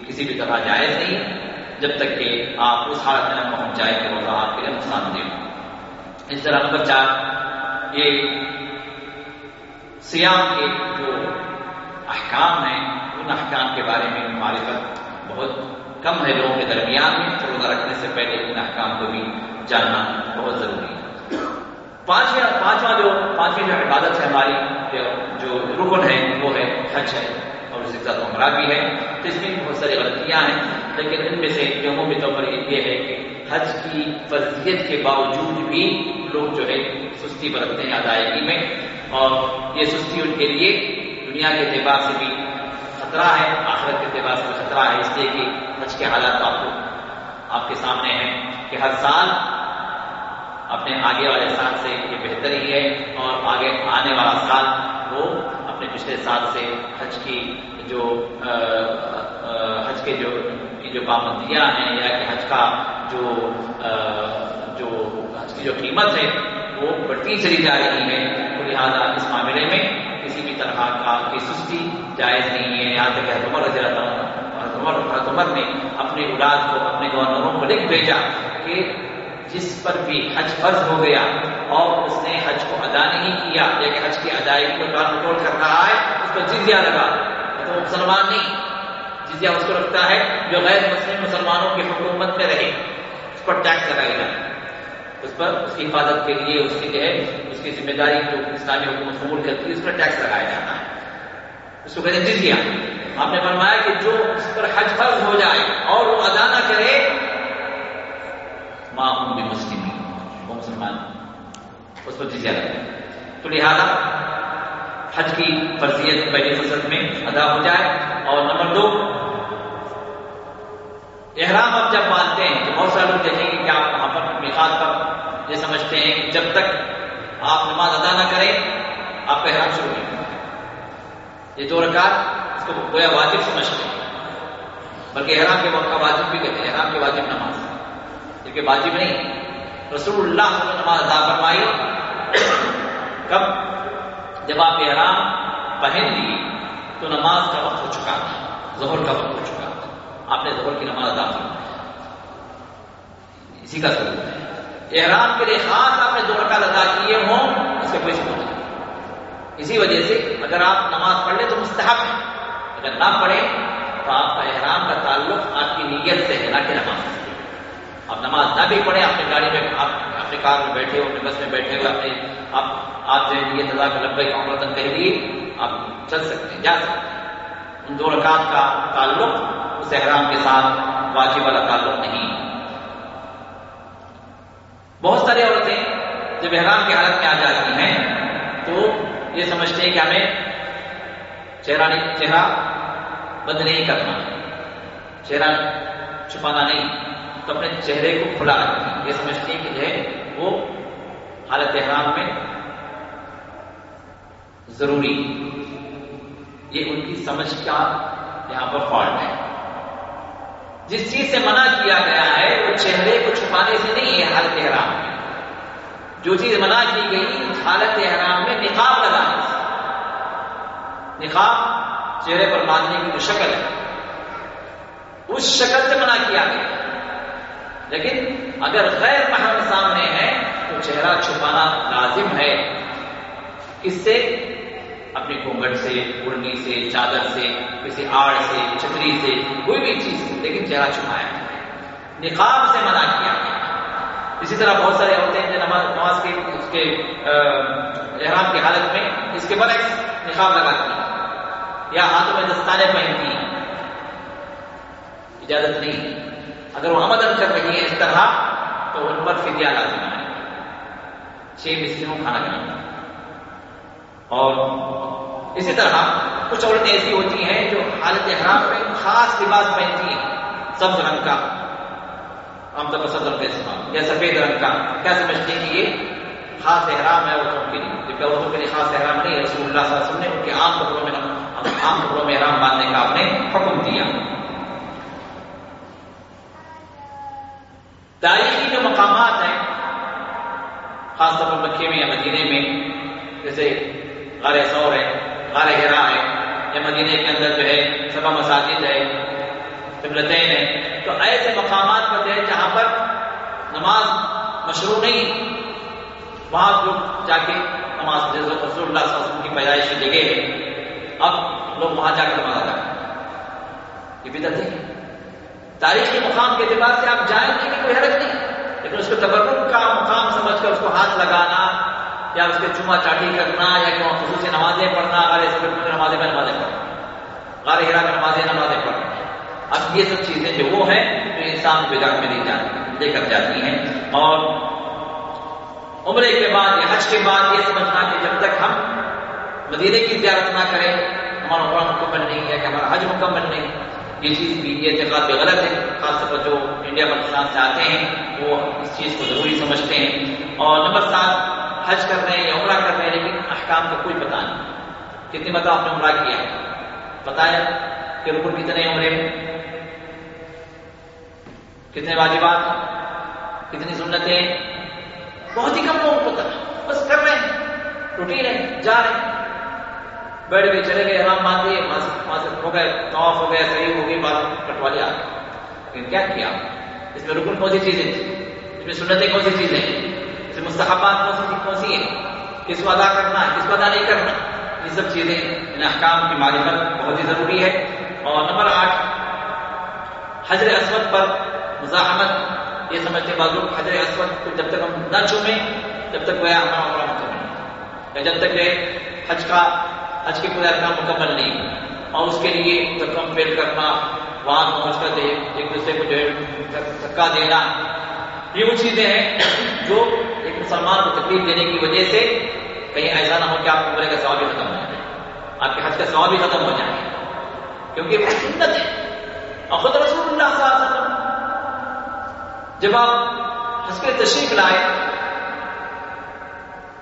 کسی بھی طرح جائز نہیں جب تک کہ آپ اس حالت میں نہ پہنچ جائے کہ روزہ آپ کے لیے نقصان دے اس طرح نمبر چار، یہ سیام کے جو احکام ہیں، ان احکام کے بارے میں معرفت بہت کم ہے لوگوں کے درمیان میں روزہ رکھنے سے پہلے ان احکام کو بھی جاننا بہت ضروری ہے۔ پانچواں پانچواں جو، پانچویں جو عبادت ہے ہماری، جو رکن ہے، وہ ہے حج ہے، اور اس کے ساتھ عمرہ بھی ہے۔ تو اس میں بہت ساری غلطیاں ہیں، لیکن ان میں سے عمومی طور پر یہ ہے کہ حج کی فرضیت کے باوجود بھی لوگ جو ہے سستی برتتے ہیں ادائیگی میں، اور یہ سستی ان کے لیے دنیا کے اعتبار سے بھی خطرہ ہے، آخرت کے اعتبار سے خطرہ ہے، اس لیے کہ حج کے حالات آپ کو، آپ کے سامنے ہیں کہ ہر سال اپنے آگے والے سال سے یہ بہتر ہی ہے، اور آگے آنے والا سال وہ اپنے پچھلے سال سے حج کی جو حج کے جو، کی جو پابندیاں ہیں یا کہ حج کا جو جو حج کی جو قیمت ہے، وہ بڑھتی چلی جا رہی ہے۔ تو لہٰذا اس معاملے میں کسی بھی طرح کا کی سستی جائز نہیں ہے۔ یہاں تک حضرت عمر رضی اللہ عمر حضرت عمر نے اپنی اولاد کو اپنے گورنروں کو لکھ بھیجا کہ جس پر بھی حج فرض ہو گیا اور اس نے حج کو ادا نہیں کیا یا کہ حج کی ادائیگی کو ٹال مٹول کر رہا ہے، اس پر جزیا لگا۔ تو مسلمان نہیں۔ جزیا اس کو لگتا ہے جو غیر مسلم مسلمانوں کی حکومت میں رہے، اس پر ٹیکس لگائے گا اس پر اس کی حفاظت کے لیے اس کی جو ہے، اس کی ذمہ داری جو اسلامی حکومت قبول کرتی ہے، اس پر ٹیکس لگایا جاتا ہے۔ اس کو کہتے ہیں جزیا آپ نے فرمایا کہ جو اس پر حج فرض ہو جائے اور وہ ادا نہ کرے، ماں ان بھی مسلم، وہ مسلمان، اس پر جزیا لگے تو لہذا حج کی فرضیت پہلی فصل میں ادا ہو جائے۔ اور نمبر دو، احرام آپ جب مانتے ہیں تو بہت سارے لوگ دیکھیں گے کہ آپ وہاں پر مقاد پر یہ سمجھتے ہیں کہ جب تک آپ نماز ادا نہ کریں، آپ کا احرام شروع نہیں یہ دو رکعت اس کو گویا واجب سمجھتے ہیں۔ بلکہ احرام کے وقت کا واجب بھی کہتے ہیں، احرام کے واجب نماز۔ کیونکہ واجب نہیں، رسول اللہ نے نماز ادا فرمائی۔ کب؟ جب آپ احرام پہن لیے، تو نماز کا وقت ہو چکا تھا، ظہر کا وقت ہو چکا آپ نے ظہر کی نماز ادا کی۔ اسی کا ضرور ہے۔ احرام کے لیے خاص آپ نے دو رکعت ادا کیے ہوں، اس کا کوئی سبب نہیں۔ اسی وجہ سے اگر آپ نماز پڑھ لیں تو مستحب ہے اگر نہ پڑھے تو آپ کا احرام کا تعلق آپ کی نیت سے ہے، نہ کہ نماز سے۔ آپ نماز نہ بھی پڑھیں، اپنی گاڑی میں آپ اپنے کار میں بیٹھے ہو اپنے بس میں بیٹھے ہوئے اپنے آپ آپ جو ہے یہ تضا کے لبے کا کہہ لیے آپ چل سکتے ہیں، جا سکتے ہیں۔ ان دو رکعت کا تعلق اس احرام کے ساتھ واجب والا تعلق نہیں۔ بہت ساری عورتیں جب احرام کی حالت میں آ جاتی ہیں، تو یہ سمجھتے ہیں کہ ہمیں چہرہ نہیں، چہرہ بند نہیں کرنا چہرہ چھپانا نہیں۔ تو اپنے چہرے کو کھلا رکھیں یہ سمجھتی ہیں کہ جو ہے وہ حالت احرام میں ضروری یہ ان کی سمجھ کا یہاں پر فالٹ ہے۔ جس چیز سے منع کیا گیا ہے، وہ چہرے کو چھپانے سے نہیں ہے حالت احرام میں جو چیز منع کی گئی، حالت احرام میں نقاب لگانے سے نقاب چہرے پر باندھنے کی جو شکل ہے۔ اس شکل سے منع کیا گیا۔ لیکن اگر غیر محرم سامنے ہے تو چہرہ چھپانا لازم ہے۔ اس سے اپنی گھونگٹ سے، اڑنی سے، چادر سے، کسی آڑ سے چھتری سے، کوئی بھی چیز سے، لیکن چہرہ چھپایا۔ نقاب سے منع کیا۔ گیا اسی طرح بہت سارے ہوتے ہیں جو نماز نماز کے، اس کے احرام کی حالت میں اس کے برعکس نقاب لگاتی یا ہاتھوں میں دستانے پہنتی اجازت نہیں۔ اگر وہ آمدن کر رہی ہے اس طرح، تو ان پر فدیا لازم ہے۔ چھ مسلموں کھانا کھانا اور اسی طرح کچھ عورتیں ایسی ہوتی ہیں جو حالت حرام میں خاص لباس پہنتی ہیں۔ سبز رنگ کا، عام طور پر سبز رنگ کا استعمال، یا سفید رنگ کا۔ کیا سمجھتے ہیں کہ یہ خاص احرام ہے عورتوں کے لیے؟ جبکہ عورتوں کے لیے خاص احرام نہیں ہے۔ رسول اللہ صلی اللہ علیہ وسلم نے ان کے عام کپڑوں میں، عام کپڑوں میں احرام باندھنے کا آپ نے حکم دیا۔ تاریخی جو مقامات ہیں، خاص طور پر مکے میں یا مدینے میں، جیسے غار سور ہے، غار ہرا ہے، یا مدینے کے اندر جو ہے سبا مساجد ہے، قبلتین ہے، تو ایسے مقامات پر جو ہے جہاں پر نماز مشروع نہیں وہاں لوگ جا کے نماز رسول اللہ صلی اللہ علیہ وسلم کی پیدائش کی جگہ ہے۔ اب لوگ وہاں جا کر نماز ادا کریں یہ بدت ہے۔ تاریخ کے مقام کے اعتبار سے آپ جائیں گے کہ کوئی حرج نہیں، لیکن اس کو تبرک کا مقام سمجھ کر اس کو ہاتھ لگانا، یا اس کے چما چاٹی کرنا، یا کہ خصوصی نمازیں پڑھنا، غار میں نمازیں میں نمازیں پڑھنا، غار ہرا میں نمازیں نمازیں پڑھنا۔ اب یہ سب چیزیں جو وہ ہیں، جو انسان بگاڑ میں نہیں جاتی، لے کر جاتی ہیں۔ اور عمرے کے بعد یا حج کے بعد یہ سمجھنا کہ جب تک ہم مدینے کی زیارت نہ کریں، ہمارا عمرہ مکمل نہیں ہے کہ ہمارا حج مکمل نہیں یہ چیز بھی یہ اعتقاد بھی غلط ہے، خاص طور پر جو انڈیا پاکستان سے آتے ہیں، وہ اس چیز کو ضروری سمجھتے ہیں۔ اور نمبر سات، حج کر رہے ہیں یا عمرہ کر رہے ہیں، لیکن احکام کا کوئی پتہ نہیں۔ کتنی مرتبہ آپ نے عمرہ کیا ہے؟ بتایا کہ رکن کتنے عمرے میں کتنے واجبات کتنی سنتیں بہت ہی کم لوگوں کو پتا بس کر رہے ہیں، روٹین ہے، جا رہے ہیں۔ بیٹھ گئے چلے گئے حرام باندھ دیے وہاں سے ہو گئے، طواف ہو گیا صحیح ہو گئی بات کٹوا لیا۔ لیکن کیا کیا؟ اس میں رکن کون سی چیزیں اس میں سنتیں کون سی چیزیں اس میں مستحبات کون سی کون سی ہیں؟ کس کو ادا کرنا ہے کس کو ادا نہیں کرنا؟ یہ سب چیزیں ان احکام کی معرفت بہت ہی ضروری ہے۔ اور نمبر آٹھ حضر اسود پر مزاحمت۔ یہ سمجھتے بعض لوگ حضر اسود کو جب تک ہم نہ چومیں جب تک گیا ہمارا عمرہ مکمل۔ یا جب تک یہ حج کا حج کے پورے ارکان مکمل نہیں۔ اور اس کے لیے رقم پیل کرنا وہاں پہنچ کر دے، ایک دوسرے کو جو ہے دھکا دینا، یہ وہ چیزیں ہیں جو ایک مسلمان کو تکلیف دینے کی وجہ سے کہیں ایسا نہ ہو کہ آپ کو عمرے کا ثواب بھی ختم ہو جائے۔ آپ کے حج کا ثواب بھی ختم ہو جائے۔ کیونکہ وہ سنت ہے۔ اور خود رسول اللہ صلی اللہ علیہ وسلم، جب آپ حج کے تشریف لائے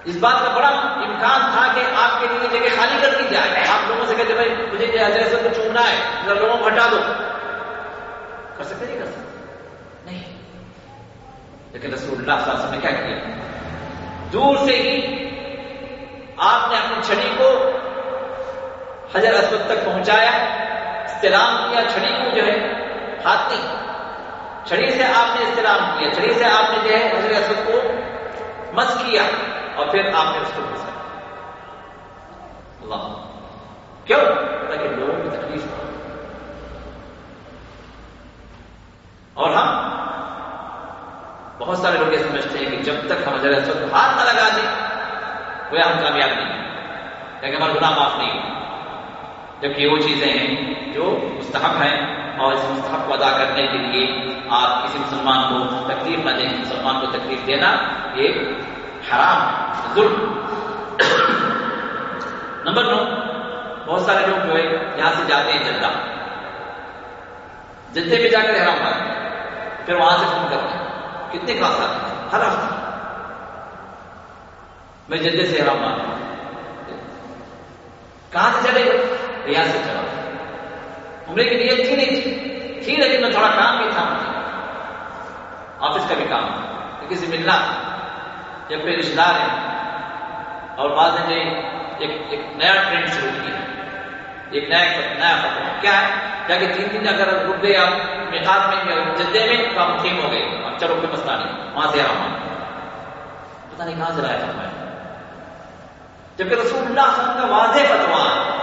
اس بات کا بڑا امکان تھا کہ آپ کے لیے جگہ خالی کر دی جائے۔ آپ لوگوں سے کہتے بھائی، مجھے حضرت سے کو چوننا ہے اگر لوگوں کو ہٹا دو۔ کر سکتے نہیں کر سکتے نہیں۔ لیکن رسول اللہ صلی اللہ علیہ وسلم نے کیا کیا؟ دور سے ہی آپ نے اپنی چھڑی کو حجر اسود تک پہنچایا، استلام کیا چھڑی کو جو ہے، ہاتھ نہیں۔ چھڑی سے آپ نے استلام کیا، چھڑی سے آپ نے جو ہے حجر اسود کو مس کیا۔ اور پھر آپ نے اس کو پھنسا اللہ۔ کیوں؟ تاکہ لوگوں کی تکلیف نہ ہو۔ اور ہم، بہت سارے لوگ یہ سمجھتے ہیں کہ جب تک ہم حضرت کو ہاتھ نہ لگا دیں وہ ہم کامیاب نہیں ہیں۔ ہمارا گناہ معاف نہیں جبکہ وہ چیزیں ہیں جو مستحق ہیں اور اس مستحق کو ادا کرنے کے لیے آپ کسی مسلمان کو تکلیف نہ دیں، مسلمان کو تکلیف دینا یہ حرام ہے ظلم. نمبر نو بہت سارے لوگ جو ہے یہاں سے جاتے ہیں جدہ جدے میں جا کر حرام مارتے ہیں پھر وہاں سے فون کرتے ہیں. کتنے خاص آتے ہیں؟ ہر ہفتے میں جدے سے حرام مارتا ہوں کہاں سے چلے گئے؟ یہاں سے چلا عمرے کی نیت تھی نہیں تھی؟ تھی لیکن میں تھوڑا کام بھی تھا. آفس کا بھی کام کسی ملنا جب کوئی رشتے دار ہیں اور بعض نے ایک ایک نیا ٹرینڈ شروع کیا ایک نیا نیا فتوا کیا ہے؟ کیا کہ تین دن اگر رک گئے آپ میٹھاس میں جدے میں تو ہم ٹھیک ہو گئے۔ اب چلو کوئی مسئلہ نہیں۔ وہاں سے آرام۔ پتہ نہیں کہاں سے لایا فتوا جبکہ رسول اللہ صلی اللہ علیہ وسلم کا واضح فتوا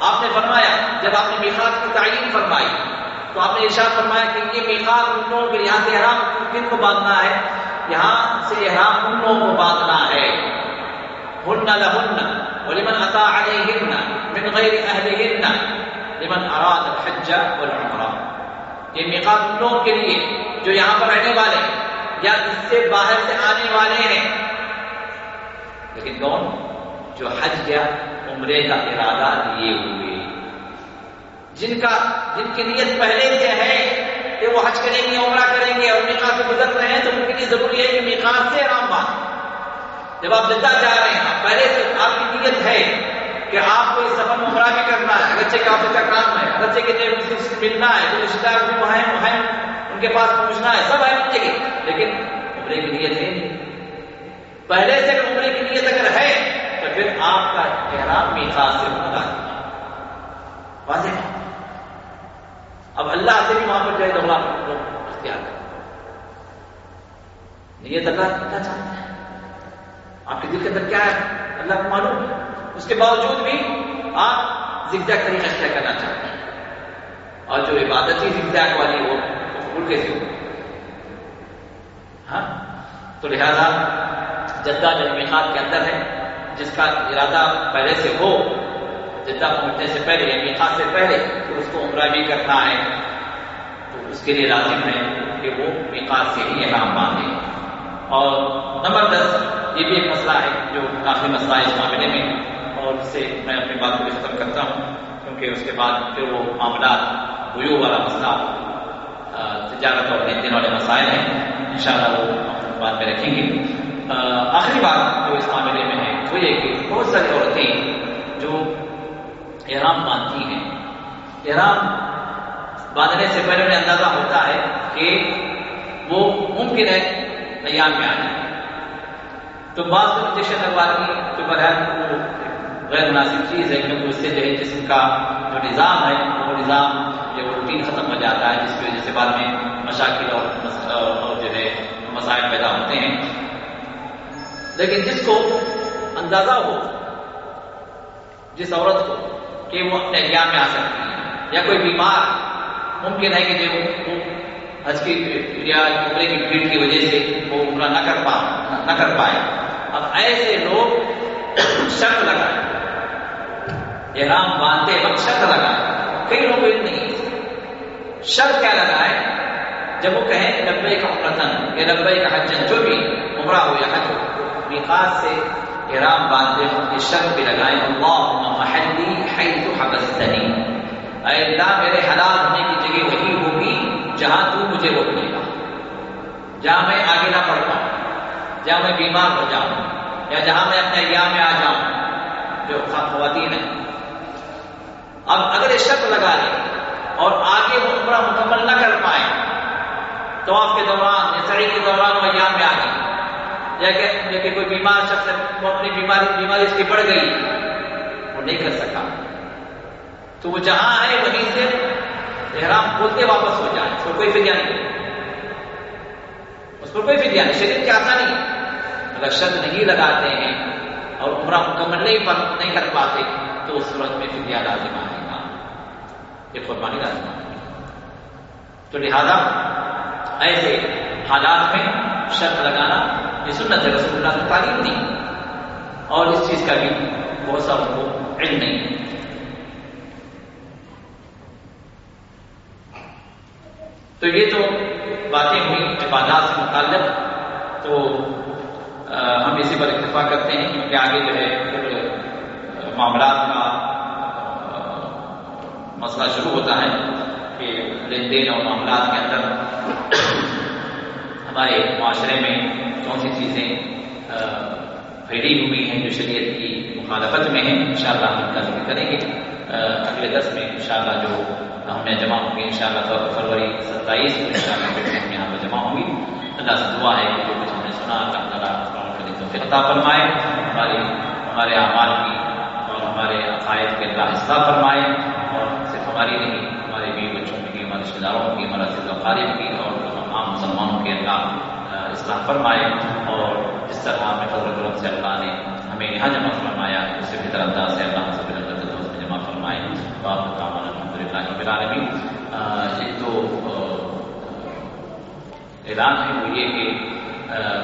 آپ نے فرمایا، جب آپ نے میخات کی تعین فرمائی، تو آپ نے ارشاد فرمایا کہ یہ میخات ان لوگوں کے یہاں سے احرام کن کو باندھنا ہے۔ یہاں سے احرام ان لوگوں کو باندھنا ہے۔ ہن لہن ولمن عطا علیہن من غیر اہلہن، لمن اراد الحج والعمرہ۔ یہ میقات ان لوگوں کے لیے جو یہاں پر رہنے والے یا اس سے باہر سے آنے والے ہیں۔ لیکن کون؟ جو حج یا عمرے کا ارادہ لیے ہوئے۔ جن کا، جن کی نیت پہلے سے ہے کہ وہ حج کریں گے، عمرہ کریں گے اور میقات سے گزر رہے ہیں، تو ان کے لیے ضروری ہے کہ میقات سے آرام باندھ جب آپ جدہ جا رہے ہیں پہلے سے، آپ کی نیت ہے کہ آپ کو اس سفر میں عمرہ بھی کرنا ہے بچے کا آفس کا کام ہے بچے کے لیے سے ملنا ہے، جو رشتے دار بھی وہاں وہ ہیں ان کے پاس پہنچنا ہے، سب ہے بچے کے لیکن عمرے کی نیت ہے۔ پہلے سے عمرے کی نیت اگر ہے، تو پھر آپ کا احرام میخاص سے ہوگا واضح ہے؟ اب اللہ سے بھی وہاں پر جائے دوڑا اختیار کر نیت اللہ کیا چاہتا ہے آپ کے دل کے اندر کیا ہے؟ اللہ کو معلوم ہے۔ اس کے باوجود بھی آپ زگزیگ طریقہ اختیار کرنا چاہتے ہیں۔ اور جو عبادت ہی زگزیگ والی ہو وہ قبول کیسے ہو ہاں؟ تو لہذا جدہ جو میخات کے اندر ہے، جس کا ارادہ پہلے سے ہو جدہ پہنچنے سے پہلے یعنی یا میخات سے پہلے تو اس کو عمرہ بھی کرنا ہے، تو اس کے لیے لازم ہے کہ وہ میخات سے ہی احرام باندھے اور نمبر دس، یہ بھی ایک مسئلہ ہے جو کافی مسئلہ ہے اس معاملے میں، اور اس سے میں اپنی بات کو ختم کرتا ہوں، کیونکہ اس کے بعد پھر وہ معاملات ہوئیو والا مسئلہ تجارت اور لین دین والے مسائل ہیں۔ ان شاء اللہ وہ بعد میں رکھیں گے۔ آخری بات جو اس معاملے میں ہے وہ یہ کہ بہت ساری عورتیں احرام باندھتی ہیں۔ احرام باندھنے سے پہلے انہیں اندازہ ہوتا ہے کہ وہ ممکن ہے ایام میں آ تو بعض انجیکشن لگواتی تو برحال وہ غیر مناسب چیز ہے، کیونکہ اس سے جو ہے جسم کا جو نظام ہے، وہ نظام جو روٹین ختم ہو جاتا ہے، جس کی وجہ سے بعد میں مشاکل اور اور جو ہے مسائل پیدا ہوتے ہیں۔ لیکن جس کو اندازہ ہو، جس عورت کو کہ وہ اپنے ایام میں آ سکتی ہے یا کوئی بیمار ممکن ہے کہ جو وہ حج کی یا عمرے کی بھیڑ کی وجہ سے وہ عمرہ نہ کر پا نہ کر پائے۔ اب ایسے لوگ شرط لگائے۔ احرام باندھتے وقت شرط لگائے۔ کئی لوگ علم نہیں۔ شرط کیا لگائے؟ جب وہ کہیں نبے کا عمرتن یا نبے کا حجن جو بھی عمرہ ہو یا حج ہو، میقات سے احرام باندھتے وقت شرط بھی لگائے اللہ محلی حیث حبستنی۔ اے اللہ، میرے حلال ہونے کی جگہ وہی ہوگی جہاں تو مجھے روکنے گا۔ جہاں میں آگے نہ پڑھ پاؤں، جہاں میں بیمار ہو جاؤں، یا جہاں میں اپنے ایام میں آ جاؤں، جو خواتین ہیں۔ اب اگر یہ شرط لگا لے اور آگے عمرہ مکمل نہ کر پائے تو آپ کے دوران سڑی کے دوران وہ ایام میں آ گئی یا کہ, کہ کوئی بیمار شخص وہ اپنی بیماری بیماری اس کی بڑھ گئی وہ نہیں کر سکا۔ تو وہ جہاں ہے وہیں سے احرام کھولتے واپس ہو جائے اس کو کوئی فدیہ نہیں۔ اس پر کوئی فدیہ نہیں شریر کیا آتا نہیں۔ اگر شرط نہیں لگاتے ہیں اور عمرہ مکمل نہیں پر نہیں کر پاتے تو اس صورت میں فدیہ لازم آئے گا۔ یہ قربانی لازم آئے گا۔ تو لہذا ایسے حالات میں شرط لگانا یہ سنت ہے رسول اللہ نے تعلیم دی اور اس چیز کا بھی بہت سا ان کو علم نہیں تو یہ تو باتیں ہوئی عبادات سے متعلق تو ہم اسی پر اتفاق کرتے ہیں کیونکہ آگے جو ہے پھر معاملات کا مسئلہ شروع ہوتا ہے کہ لین دین اور معاملات کے اندر ہمارے معاشرے میں کون سی چیزیں پھیلی ہوئی ہیں جو شریعت کی مخالفت میں ہیں؟ انشاءاللہ ہم ان کا ذکر کریں گے۔ اگلے دس میں انشاءاللہ جو ہم نے جمع ہوں گے ان شاء اللہ فروری ستائیس کو ان شاء اللہ ہم یہاں پر جمع ہوں گی اللہ سے دعا ہے کہ جو کچھ ہم نے سنا، اللہ تعالیٰ فقطہ فرمائے۔ ہماری، ہمارے اعمال کی اور ہمارے عقائد کے اللہ اصلاح فرمائے۔ اور صرف ہماری نہیں، ہمارے بیوی بچوں کی، ہمارے رشتے داروں کی، ہمارے عزیز وقارب کی اور عام مسلمانوں کے اللہ اصلاح فرمائے اور جس طرح ہمیں فضل کرم سے اللہ نے ہمیں یہاں جمع فرمایا اس سے بہتر انداز سے اللہ سے بہتر جمع فرمائے۔ تو آپ باب الحمد للہ رب العالمین۔ ایک تو اعلان ہے وہ یہ کہ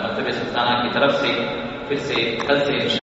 مکتب سلطانہ کی طرف سے پھر سے کل سے